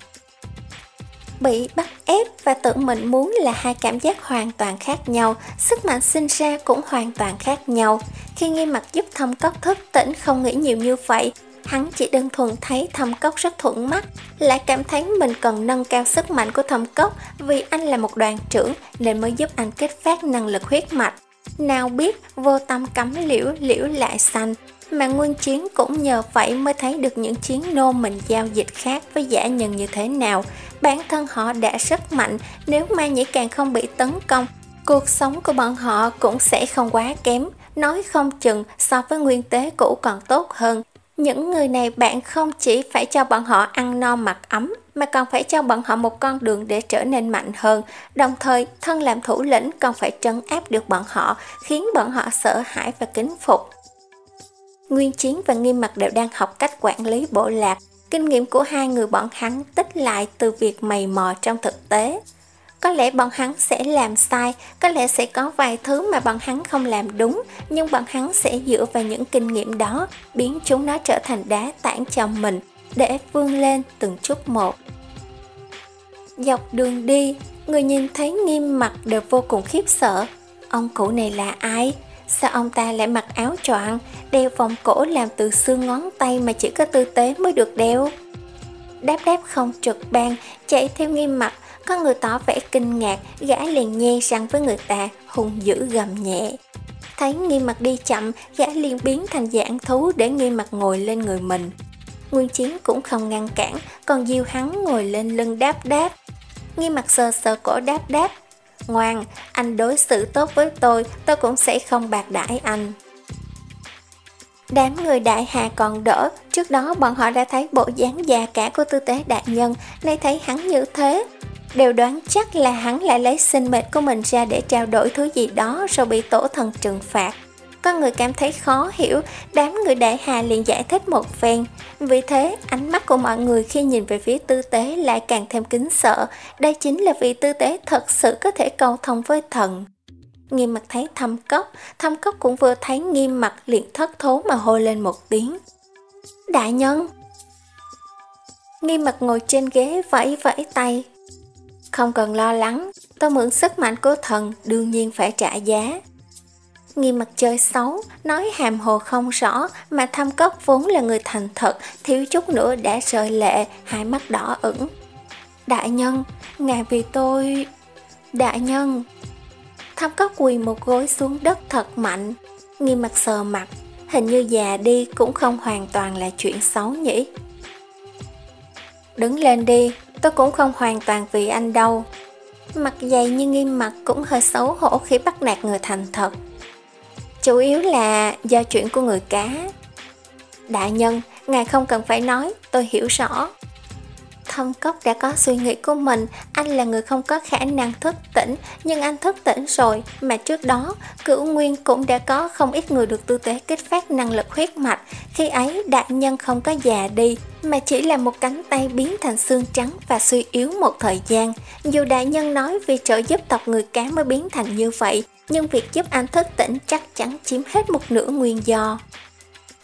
Bị bắt ép và tự mình muốn là hai cảm giác hoàn toàn khác nhau, sức mạnh sinh ra cũng hoàn toàn khác nhau. Khi nghi mặt giúp thâm cốc thức tỉnh không nghĩ nhiều như vậy, hắn chỉ đơn thuần thấy thầm cốc rất thuận mắt, lại cảm thấy mình cần nâng cao sức mạnh của thầm cốc vì anh là một đoàn trưởng nên mới giúp anh kích phát năng lực huyết mạch. Nào biết vô tâm cấm liễu liễu lại xanh, mà nguyên chiến cũng nhờ vậy mới thấy được những chiến nô mình giao dịch khác với giả nhân như thế nào. Bản thân họ đã rất mạnh, nếu ma nhĩ càng không bị tấn công, cuộc sống của bọn họ cũng sẽ không quá kém, nói không chừng so với nguyên tế cũ còn tốt hơn. Những người này bạn không chỉ phải cho bọn họ ăn no mặc ấm, mà còn phải cho bọn họ một con đường để trở nên mạnh hơn, đồng thời thân làm thủ lĩnh còn phải trấn áp được bọn họ, khiến bọn họ sợ hãi và kính phục. Nguyên Chiến và Nghiêm Mặt đều đang học cách quản lý bộ lạc, kinh nghiệm của hai người bọn hắn tích lại từ việc mày mò trong thực tế. Có lẽ bọn hắn sẽ làm sai, có lẽ sẽ có vài thứ mà bọn hắn không làm đúng, nhưng bọn hắn sẽ dựa vào những kinh nghiệm đó, biến chúng nó trở thành đá tảng cho mình, để vươn lên từng chút một. Dọc đường đi, người nhìn thấy nghiêm mặt đều vô cùng khiếp sợ. Ông cụ này là ai? Sao ông ta lại mặc áo choàng, đeo vòng cổ làm từ xương ngón tay mà chỉ có tư tế mới được đeo? Đáp đáp không trực ban, chạy theo nghiêm mặt, có người tỏ vẻ kinh ngạc, gã liền nhe răng với người ta, hung dữ gầm nhẹ. Thấy nghi mặt đi chậm, gã liền biến thành dạng thú để nghi mặt ngồi lên người mình. Nguyên chiến cũng không ngăn cản, còn diêu hắn ngồi lên lưng đáp đáp. nghi mặt sờ sờ cổ đáp đáp. Ngoan, anh đối xử tốt với tôi, tôi cũng sẽ không bạc đãi anh. Đám người đại hà còn đỡ, trước đó bọn họ đã thấy bộ dáng già cả của tư tế đại nhân, nay thấy hắn như thế, đều đoán chắc là hắn lại lấy sinh mệnh của mình ra để trao đổi thứ gì đó rồi bị tổ thần trừng phạt. Có người cảm thấy khó hiểu, đám người đại hà liền giải thích một phen. Vì thế, ánh mắt của mọi người khi nhìn về phía tư tế lại càng thêm kính sợ. Đây chính là vì tư tế thật sự có thể cầu thông với thần. Nghiêm mặt thấy thâm cốc, thâm cốc cũng vừa thấy nghiêm mặt liền thất thố mà hô lên một tiếng. Đại nhân! Nghiêm mặt ngồi trên ghế vẫy vẫy tay. Không cần lo lắng, tôi mượn sức mạnh của thần đương nhiên phải trả giá. Nghiêm mặt chơi xấu, nói hàm hồ không rõ mà thăm cốc vốn là người thành thật, thiếu chút nữa đã rơi lệ, hai mắt đỏ ửng. Đại nhân, ngài vì tôi... Đại nhân... Thăm cốc quỳ một gối xuống đất thật mạnh, nghiêm mặt sờ mặt, hình như già đi cũng không hoàn toàn là chuyện xấu nhỉ. Đứng lên đi, tôi cũng không hoàn toàn vì anh đâu. Mặt dày như nghiêm mặt cũng hơi xấu hổ khi bắt nạt người thành thật. Chủ yếu là do chuyện của người cá. Đại nhân, ngài không cần phải nói, tôi hiểu rõ. Thâm cốc đã có suy nghĩ của mình, anh là người không có khả năng thức tỉnh, nhưng anh thức tỉnh rồi, mà trước đó, cửu nguyên cũng đã có không ít người được tư tế kích phát năng lực huyết mạch. Khi ấy, đại nhân không có già đi, mà chỉ là một cánh tay biến thành xương trắng và suy yếu một thời gian. Dù đại nhân nói vì trợ giúp tộc người cá mới biến thành như vậy, nhưng việc giúp anh thức tỉnh chắc chắn chiếm hết một nửa nguyên do.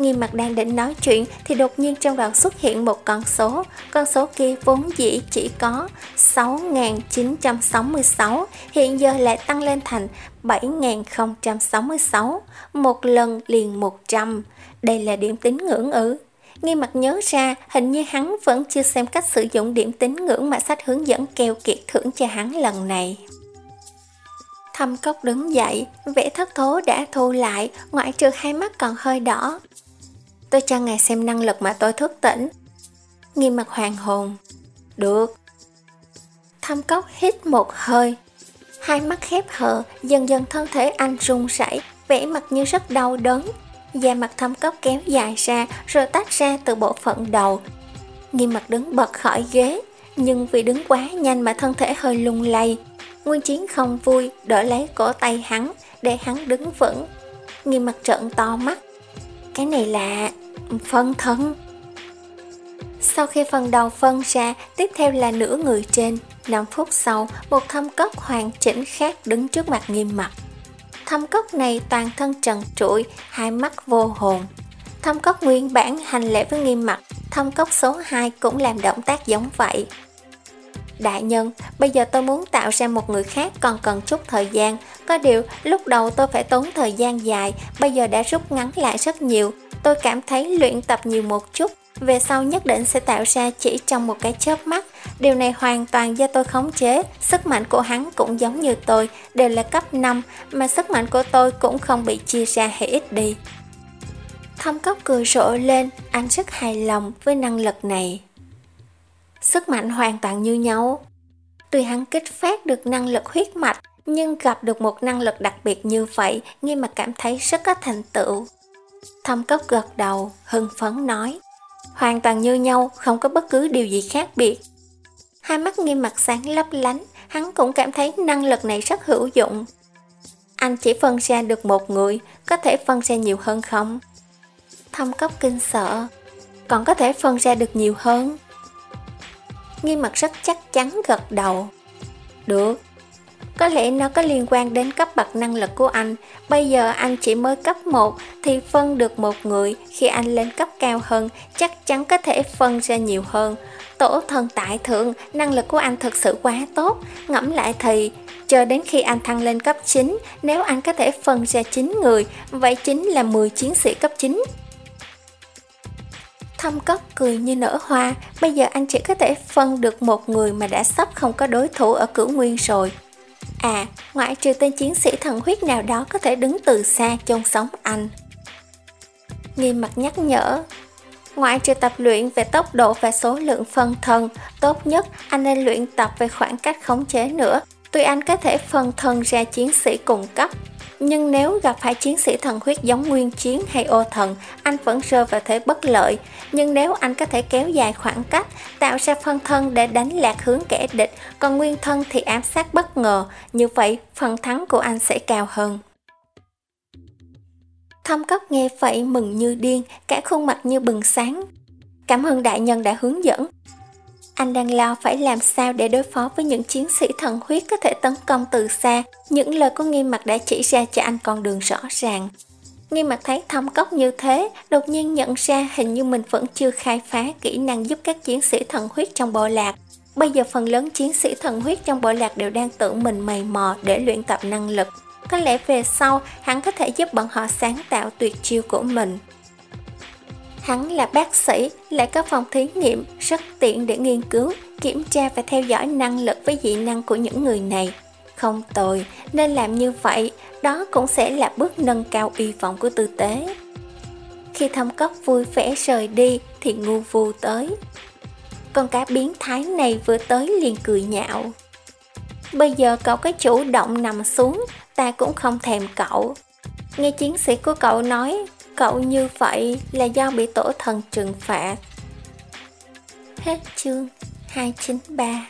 Nghiêm mặt đang định nói chuyện thì đột nhiên trong đầu xuất hiện một con số. Con số kia vốn dĩ chỉ có 6.966, hiện giờ lại tăng lên thành 7.066, một lần liền 100. Đây là điểm tính ngưỡng ư. Nghi mặt nhớ ra hình như hắn vẫn chưa xem cách sử dụng điểm tính ngưỡng mà sách hướng dẫn keo kiệt thưởng cho hắn lần này. Thâm cốc đứng dậy, vẻ thất thố đã thu lại, ngoại trừ hai mắt còn hơi đỏ. Tôi cho ngài xem năng lực mà tôi thức tỉnh. Nghiêm mặt hoàng hồn. Được. Thâm cốc hít một hơi. Hai mắt khép hờ, dần dần thân thể anh run rẩy, vẻ mặt như rất đau đớn. Da mặt thâm cốc kéo dài ra rồi tách ra từ bộ phận đầu. Nghiêm mặt đứng bật khỏi ghế, nhưng vì đứng quá nhanh mà thân thể hơi lung lay. Nguyên chiến không vui, đỡ lấy cổ tay hắn, để hắn đứng vững. Nghiêm mặt trợn to mắt. Cái này là phân thân. Sau khi phần đầu phân ra, tiếp theo là nửa người trên. 5 phút sau, một thâm cốc hoàn chỉnh khác đứng trước mặt nghiêm mặt. Thâm cốc này toàn thân trần trụi, hai mắt vô hồn. Thâm cốc nguyên bản hành lễ với nghiêm mặt, thâm cốc số 2 cũng làm động tác giống vậy. Đại nhân, bây giờ tôi muốn tạo ra một người khác còn cần chút thời gian. Có điều, lúc đầu tôi phải tốn thời gian dài, bây giờ đã rút ngắn lại rất nhiều. Tôi cảm thấy luyện tập nhiều một chút, về sau nhất định sẽ tạo ra chỉ trong một cái chớp mắt. Điều này hoàn toàn do tôi khống chế, sức mạnh của hắn cũng giống như tôi, đều là cấp 5, mà sức mạnh của tôi cũng không bị chia ra hay ít đi. Thâm cốc cười rộ lên, anh rất hài lòng với năng lực này. Sức mạnh hoàn toàn như nhau. Tuy hắn kích phát được năng lực huyết mạch, nhưng gặp được một năng lực đặc biệt như vậy, nghi mà cảm thấy rất có thành tựu. Thâm cốc gật đầu, hưng phấn nói, hoàn toàn như nhau, không có bất cứ điều gì khác biệt. Hai mắt nghi mặt sáng lấp lánh, hắn cũng cảm thấy năng lực này rất hữu dụng. Anh chỉ phân ra được một người, có thể phân ra nhiều hơn không? Thâm cốc kinh sợ, còn có thể phân ra được nhiều hơn. Nghi mặt rất chắc chắn gật đầu. Được, có lẽ nó có liên quan đến cấp bậc năng lực của anh. Bây giờ anh chỉ mới cấp 1 thì phân được một người. Khi anh lên cấp cao hơn, chắc chắn có thể phân ra nhiều hơn. Tổ thần tại thượng, năng lực của anh thực sự quá tốt. Ngẫm lại thì, chờ đến khi anh thăng lên cấp 9, nếu anh có thể phân ra 9 người, vậy chính là 10 chiến sĩ cấp 9. Thâm cốc cười như nở hoa, bây giờ anh chỉ có thể phân được một người mà đã sắp không có đối thủ ở cửu nguyên rồi. À, ngoại trừ tên chiến sĩ thần huyết nào đó có thể đứng từ xa chôn sống anh. Nghiêm mặt nhắc nhở, ngoại trừ tập luyện về tốc độ và số lượng phân thân, tốt nhất anh nên luyện tập về khoảng cách khống chế nữa. Tuy anh có thể phân thân ra chiến sĩ cùng cấp, nhưng nếu gặp phải chiến sĩ thần huyết giống nguyên chiến hay ô thần, anh vẫn rơi vào thế bất lợi. Nhưng nếu anh có thể kéo dài khoảng cách, tạo ra phân thân để đánh lạc hướng kẻ địch, còn nguyên thân thì ám sát bất ngờ, như vậy phần thắng của anh sẽ cao hơn. Thâm cốc nghe vậy mừng như điên, cả khuôn mặt như bừng sáng. Cảm ơn đại nhân đã hướng dẫn. Anh đang lo phải làm sao để đối phó với những chiến sĩ thần huyết có thể tấn công từ xa. Những lời của nghi mặt đã chỉ ra cho anh con đường rõ ràng. Nghi mặt thấy thâm cốc như thế, đột nhiên nhận ra hình như mình vẫn chưa khai phá kỹ năng giúp các chiến sĩ thần huyết trong bộ lạc. Bây giờ phần lớn chiến sĩ thần huyết trong bộ lạc đều đang tự mình mày mò để luyện tập năng lực. Có lẽ về sau, hắn có thể giúp bọn họ sáng tạo tuyệt chiêu của mình. Hắn là bác sĩ, lại có phòng thí nghiệm rất tiện để nghiên cứu, kiểm tra và theo dõi năng lực với dị năng của những người này. Không tồi, nên làm như vậy, đó cũng sẽ là bước nâng cao uy vọng của tư tế. Khi thâm cốc vui vẻ rời đi thì ngu vu tới. Con cá biến thái này vừa tới liền cười nhạo. Bây giờ cậu có chủ động nằm xuống, ta cũng không thèm cậu. Nghe chiến sĩ của cậu nói, cậu như vậy là do bị tổ thần trừng phạt. Hết chương 293